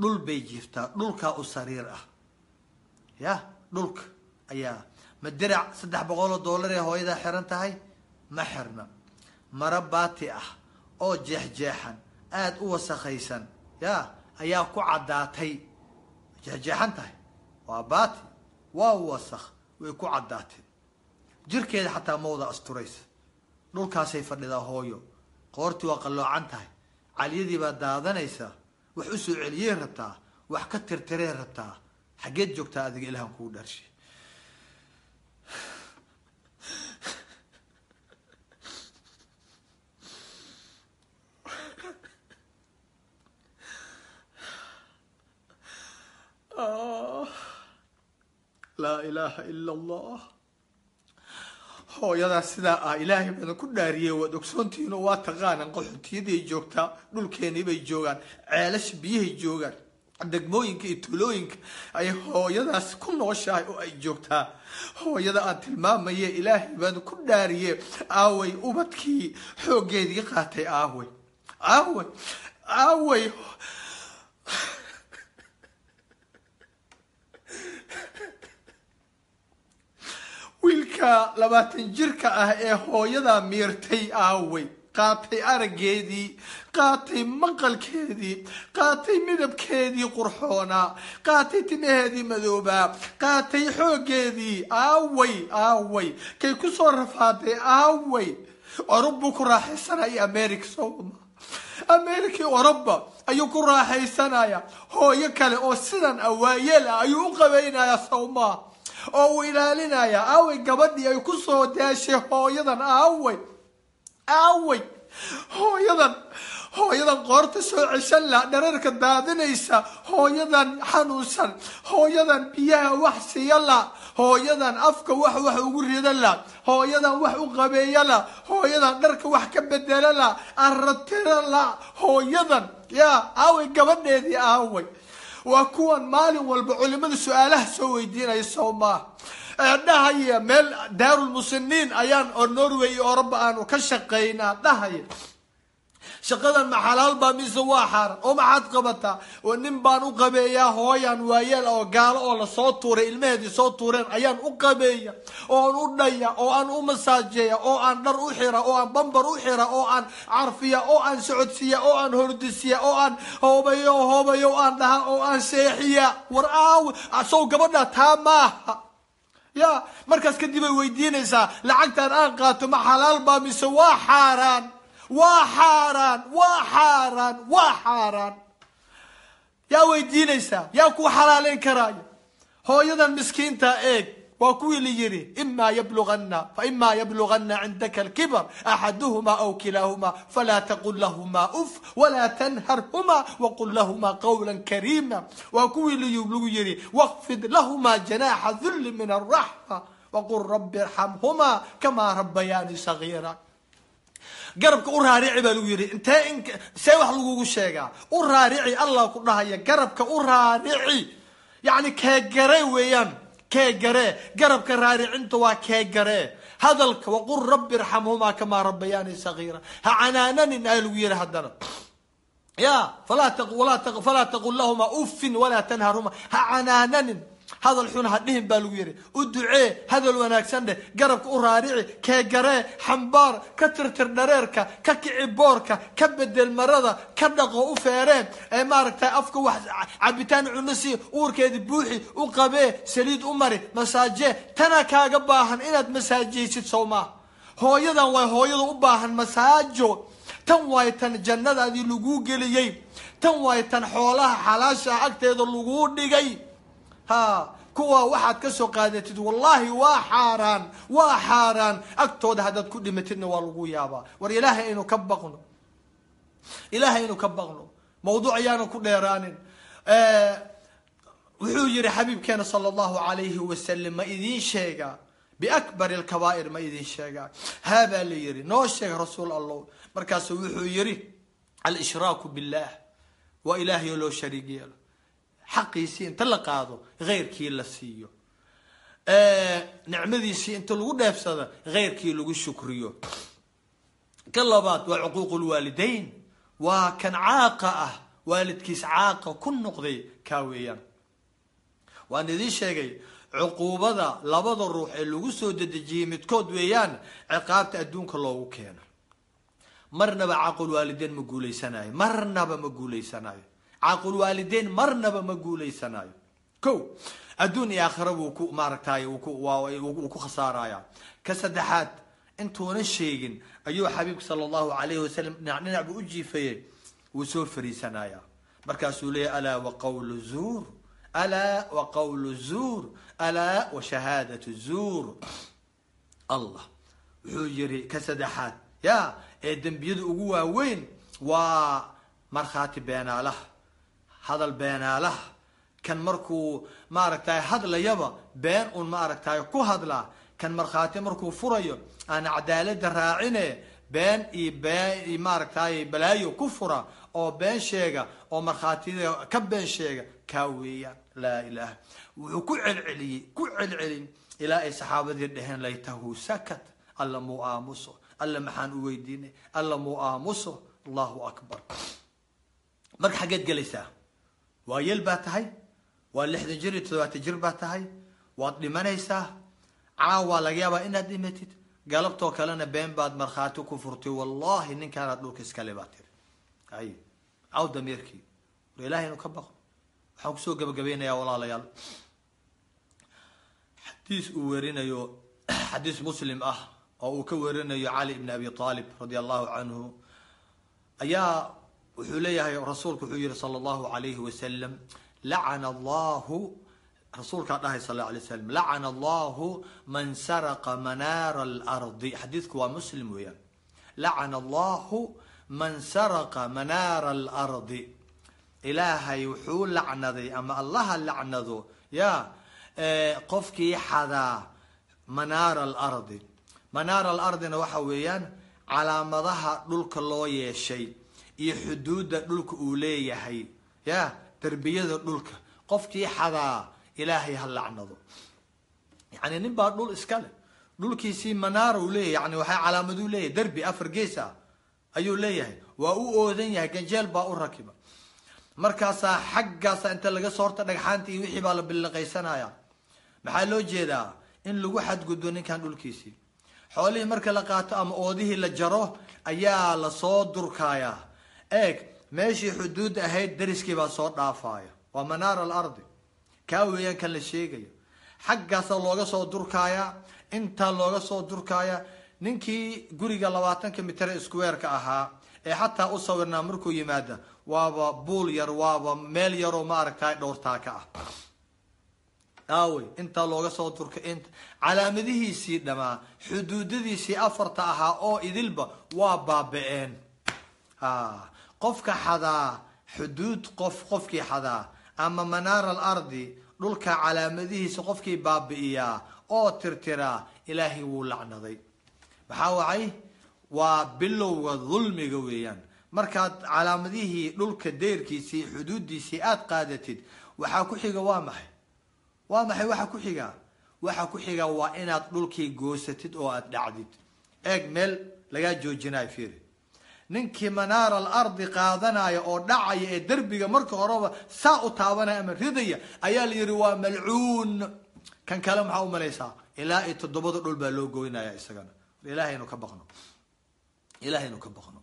dhul bay jiftaa dhulkaa u sariir ah. Ya dhulka ayaa ma dirac saddex boqol oo dollar ee hooyadaa xiran tahay? Ma xirna. Maro baati ah oo jeexjeexan aada u wasakhaysan. Ya ayaa ku caddaatay. Jeexjeexan tahay. Waa baati. Waa wasakh. Way ku caddaatay. Jirkeeda xataa ma wada asturaysa. Dhulkaasay fadhidaa hooyo qoortii waa qalloocan tahay. Caliyadii baa daadanaysa. Wax u soo celiyey rabtaa. Wax ka tirtiree rabtaa. Xaggeed joogtaa adiga ilahan kuu dharshay laa <laughs> ilaaha ila allah hooyadaa sidaa ah ilaahay badan ku dhaariyey waad ogsoontihiin oo waa taqaanaan qaxootiyadii joogtaa dhulkeenii bay joogaan ceelasha biyahay joogaan degmooyinka iyo tulooyinka ay hooyadaas ku nooshahay oo ay joogtaa. Hooyada aan tilmaamaye ilaahay baan ku dhaariye aaway ubadkii xooggeedii qaatay aaway aaway aaway wiilka labaatan jirka ah ee hooyadaa miirtay aaway. Qaatay araggeedii qaatay maqalkeedii qaatay midabkeedii qurxoonaa qaatay timaheedii madoobaa qaatay xooggeedii. Aaway aaway. Kay ku soo rafaaday aaway. Orub ku raaxaysanaya america soma america oroba ayuu ku raaxaysanaya. Hooyo kale oo sidan awaayeel ah ayuu u qabaynayaa sawmaa oo uu ilaalinaya. Aaway gabadhii ay ku soo daashay hooyadan aaway aaway. Hooyadan hooyadan qoorta soo ceshan la dhararka daadinaysa hooyadan xanuunsan hooyadan biyaha wax siiya la hooyadan afka wax wax ugu rida la hooyadan wax u qabeeya la hooyadan dharka wax ka bedela la aratira la hooyadan. Ya aaway gabadheedii aaway waa kuwan maalin walba culimada su'aalaha soo weydiinaya sow maaha dhahaya meel daarulmusiniin ayaan oo norway iyo oroba aanu ka shaqaynaa. Dhahaya shaqadan ma xalaal baa mise waa xaaran oo maxaad qabataa oo nin baan u qabeeyaa hooyaan waayeel oo gaalo oo la soo tuuray ilmaheedii soo tuureen ayaan u qabeeya ooan u dhaya oo aan u masaajeeya oo aan dhar u xira oo aan bambar u xira oo aan carfiya oo aan socodsiiya oo aan hordisiya oo aan hoobayo hoobayo aan dhaha oo aan seexiya. War aaw sow gabadha taa maaha. Ya markaas kadib ay weydiinaysaa lacagtan aan qaato ma xalaal baa mise waa xaaraan waa xaaraan waa xaaraan waa xaaraan. Yaa weydiinaysaa yaa kuu xalaaleyn karaayo hooyadan miskiinta eeg waa kuwii la yidhi imaa yablugana faimaa yablugana cindaka alkibar axaduhuma aw kilaahuma falaa taqul lahuma uf walaa tanharhuma waqul lahuma qawla kariima. Waa kuwii lagu yidhi waqfid lahuma janaaxa dulli min alraxma waqul rabi irxamhuma kamaa rabayaani sagiira garabka u raarici baa lagu yidhi. Intee in see wax lagugu sheegaa? U raarici allah ku dhahaya garabka u raarici. Yacni keegaree weeyaan keegaree garabka raaricinta waa keegaree hadalka waqul rabbi irxamhumaa kamaa rabayaani sagiira. Ha canaananin aa lagu yidhi haddana. Ya falaa taqul lahuma uffin walaa tanharhuma ha canaananin hadal xun ha dhihin baa lagu yidhi u ducee hadal wanaagsan dheh garabka u raarici keegaree xambaar ka tirtir dhareerka ka kici boorka ka bedel marada ka dhaqo u feeree ee maaragtay afka wax cabitaan cunasi uurkeedi buuxi u qabee saliid u mari masaajee. Tana kaaga baahan inaad masaajaysid sow maaha hooyadan waa hooyada u baahan masaajo. Tan waay tan jannadaadii laguu geliyey. Tan waay tan xoolaha xalaasha agteeda laguu dhigay ha kuwa waxaad ka soo qaadatid wallahi waa xaaraan waa xaaraan. Agtooda haddaad ku dhimatidna waa lagu yaabaa. War ilaahay aynu ka baqno. Ilaahay aynu ka baqno. Mawduuc ayaanu ku dheeraanin. Wuxuu yihi xabiibkeena sala allahu alayhi wasalam ma idiin sheegaa biakbari alkabaa'ir ma idiin sheegaa haa baa la yihi noo sheega rasuul allah markaasu wuxuu yihi alshraaku billah. Waa ilaahay oo loo shariig yeelo xaqiisii inta la qaado heyrkii la siiyo. Nicmadiisii inta lagu dheefsado heyrkii lagu shukriyo. Ka labaad waa cuquuq lwaalidayn waa kan caaqa ah waalidkiis caaqa ku noqday kaa weeyaan. Waan idiin sheegay cuquubada labada ruux ee lagu soo dedejiyey midkood weeyaan ciqaabta adduunka loogu keeno. Marnaba caaqulwaalideyn ma guuleysanayo marnaba ma guuleysanayo caaqulwaalideyn marnaba ma guuleysanayo ko adduun iyo aakhira wuu ku maaragtay wuu ku khasaaraya ka saddexaad intuunan sheegin ayuu xabiibka sala allahu alayhi wasalam dhinac dhinac buu u jiifayey wuu soo fariisanaya markaasuu leeyahy alaa wa qawlu zuur alaa wa qawlu zuur alaa wa shahaadat zuur. Allah wuxuu yiri ka saddexaad ya ee dembiyada ugu waaweyn waa markhaati beenaalaha hadal beenaalaha. Kan markuu maaragtay hadlayaba been un maaragtay ku hadlaa kan markhaati markuu furayo aan cadaalada raacine been iyo been iyo maaragtay balaayo ku fura oo been sheega oo markhaatiyada ka been sheega kaa weeyaan laa ilaha wuxuu ku celceliyey ku celcelin ilaa ay saxaabadii dheheen laytahu sakat alla muu aamuso. Alla maxaan u weydiinay alla muu aamuso allahu akbar. Marka xaggeed gelaysaa waa yel baa tahay waa lixdan jir iyo toddobaatan jir baa tahay waad dhimanaysaa. Caawaa laga yaabaa inaad dhimatid. Galabtoo kalena been baad markhaati ku furtay wallahi ninkaanaad dhulka iskale baa tiri ay caw damiirkii. War ilahay inu ka baqo. Waxaan ku soo gabagabaynayaa walaalayaal. Xadiis uu werinayo xadiis muslim ah oo uu ka werinayo cali ibn abi aalib radia allahu canhu ayaa wuxuu leeyahay rasuulku wuxuu yihi sala allahu alayhi wasalam lacana allahu rasuulkaa dhahay sal la alay slam lacana allahu man saraqa manaara alardi. Xadiidku waa muslim weeyaan. Lacana allahu man saraqa manaara alardi. Ilaahay wuxuu lacnaday ama allaha lacnado ya qofkii xadaa manaara alardi. Manaara alardina waxa weeyaan calaamadaha dhulka loo yeeshay iyo xuduudda dhulka uu leeyahay. Ya derbiyada dhulka. Qofkii xadaa ilaahay ha lacnado. Yani nin baa dhul iska leh. Dhulkiisii manaara uu leeyahay yani waxaa calaamaduu leeyahay. Derbi afar gees ah ayuu leeyahay. Waa u oodan yahay ganjeel baa u rakiba. Markaasaa xaggaasa inta laga soo dhagxaanta iyo wixii baa la billiqaysanaya maxaa loo jeedaa? In lagu xadgudbo ninkan dhulkiisii. Xoolihii marka la qaato ama oodihii la jaro ayaa la soo durkayaa eeg meeshii xuduud ahayd dariskii baa soo dhaafaya waa manaara alardi kaa weeyaan kan la sheegayo. Xaggaasa looga soo durkaaya intaa looga soo durkaaya ninkii guriga labaatanka mitre squareka ahaa ee xataa u sawirnaa markuu yimaada waaba buul yar waaba meel yaroo maaragtay dhowrtaa ka ah. Aawey intaa looga soo turka inta calaamadihiisii dhamaa xuduudadiisii afarta ahaa oo idilba waa baaba-een qofka xadaa xuduud qof qofkii xadaa. Ama manaara alardi dhulka calaamadihiisa qofkii baabi'iyaa oo tirtiraa ilaahay wuu lacnaday. Maxaa wacay? Waa bilowga dulmiga weeyaan. Markaad calaamadihii dhulka deyrkiisii xuduudiisii aada qaadatid waxaa ku xiga waa maxay? Waa maxay waxa ku xigaa waxa ku xiga waa inaad dhulkii goosatid oo aada dhacdid. Eeg meel lagaa joojinayo fiiri ninkii manaara alardi qaadanaya oo dhacaya ee derbiga marka horeba saa u taabanaya ama ridaya ayaa la yihi waa malcuun. Kan kale maxaa umalaysaa ilaa iyo toddobada dhul baa loo goynaya isagana. Ilaahay aynu ka baqno. Ilahay aynu ka baqno.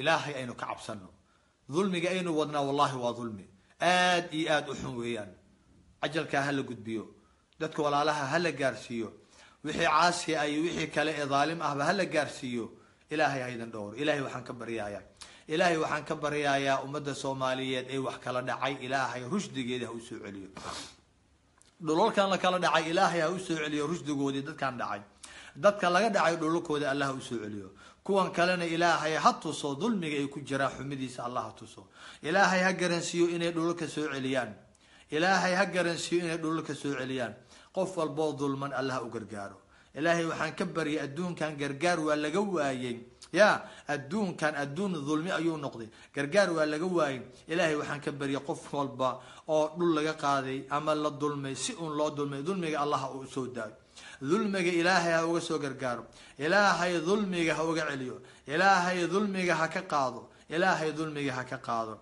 Ilaahay aynu ka cabsano dulmiga aynu wadnaa wallahi waa dulmi. Aad iyo aada u xun weeyaan. Cajalkaa hala gudbiyo. Dadka walaalaha hala gaarsiiyo. Wixii caasi ay wixii kale ee dhaalim ahba hala gaarsiiyo ilaahay haydan dhowr. Ilaahay waxaan ka baryayaa ilaahay waxaan ka baryayaa ummadda soomaaliyeed ee wax kala dhacay. Ilaahay rushdigeeda ha u soo celiyo. Dhulalkan la kala dhacay ilaahay ha u soo celiyo rushdigoodii dadkan dhacay. Dadka laga dhacay dhulalkooda allah ha u soo celiyo. Kuwan kalena ilaahay ha tuso dulmiga ay ku jiraan xumidiisa allah ha tuso. Ilaahay ha garansiiyo inay dhulalka soo celiyaan. Ilaahay ha garansiiyo inay dhulalka soo celiyaan. Qof walboo dulman allah u gargaaro ilaahay waxaan ka baryay adduunkan gargaar waa laga waayey ya adduunkan adduun dulmi ayuu noqday. Gargaar waa laga waayey ilaahay waxaan ka baryay qof walba oo dhul laga qaaday ama la dulmay si uun loo dulmay dulmiga allah uu soo daayo. Dulmiga ilaahay ha uga soo gargaaro. Ilaahay dulmiga ha uga celiyo. Ilaahay dulmiga ha ka qaado. Ilaahay dulmiga ha ka qaado.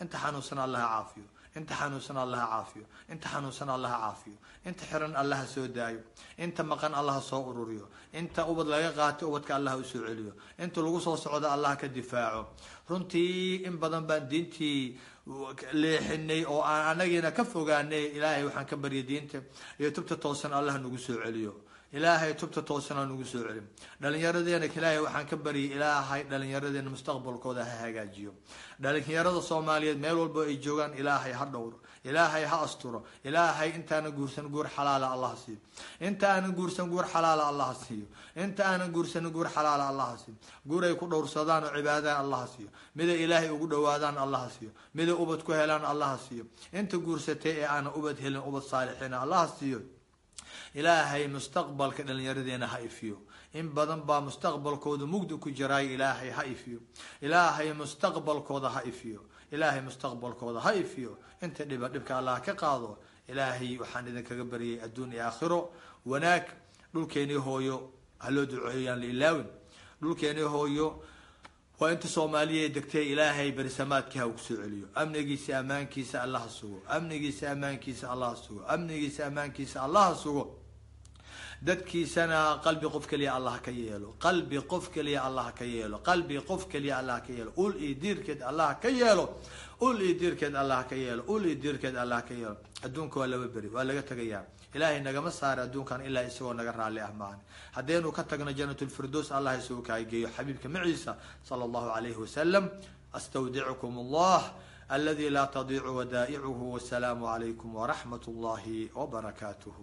Inta xanuunsan allah caafiyo inta xanuunsan allah ha caafiyo. Inta xanuunsan allah ha caafiyo. Inta xiran allah ha soo daayo. Inta maqan allah ha soo ururiyo. Inta ubad laga qaatay ubadka allah ha u soo celiyo. Inta lagu soo socdo allah ka difaaco. Runtii in badan baan diintii leexinay oo aan anagiina ka fogaanay ilaahay waxaan ka baryay diinta. Iyo tubta toosan allah nagu soo celiyo ilaahay tubta toosana nagu soo celin. Dhalinyaradeena ilaahay waxaan ka baryay ilaahay dhalinyaradeena mustaqbalkooda ha hagaajiyo. Dhalinyarada soomaaliyeed meel walba ay joogaan ilaahay ha dhowro. Ilaahay ha asturo. Ilaahay intaana guursan guur xalaala allah siiyo inta aanan guursan guur xalaala allah siiyo inta aanan guursan guur xalaala allah siiyo guur ay ku dhowrsadaan oo cibaadaan allah siiyo mida ilaahay ugu dhawaadaan allah siiyo mida ubad ku helaan allah siiyo inta guursatay ee aanan ubad helin ubad saalixiina allah siiyo ilaahay mustaqbalka dhalinyaradeena ha ifiyo. In badan baa mustaqbalkooda mugdi ku jiraay ilaahay ha ifiyo. Ilaahay mustaqbalkooda ha ifiyo. Ilaahay mustaqbalkooda ha ifiyo. Inta dhiba dhibka allah ka qaado ilaahay waxaan idinkaga baryay adduun iyo aakhiro. Wanaag dhulkeenii hooyo ha loo duceeyaan la ilaawin dhulkeenii hooyo waa inta soomaaliya degtay ilaahay berisamaadkii ha ugu soo celiyo. Amnigiisa ammaankiisa allaha sugo. Amnigiisa ammaankiisa allaha sugo. Amnigiisa ammaankiisa allaha sugo dadkiisana qalbi qof keliya allah ka yeelo. Qalbi qof keliya allah ka yeelo. Qalbi qof keliya allah ka yeelo. Ul iyo diirkeed allah ka yeelo. Ul iyo diirkeed allah ka yeelo. Ul iyo diirkeed allah ka yeelo. Adduunka waa laba beri waa laga tegayaa ilaahay nagama saara adduunkan ilaa isagoo naga raalli ah maahan haddaynu ka tagno janatulfirdows allah isagu kaageeyo xabiibka maciisa sala allahu alayhi wasalam astawdicukum allah aladi laa tadiicu wadaa'icuhu wasalaamu calaykum waraxmat اllahi wbarakaatuh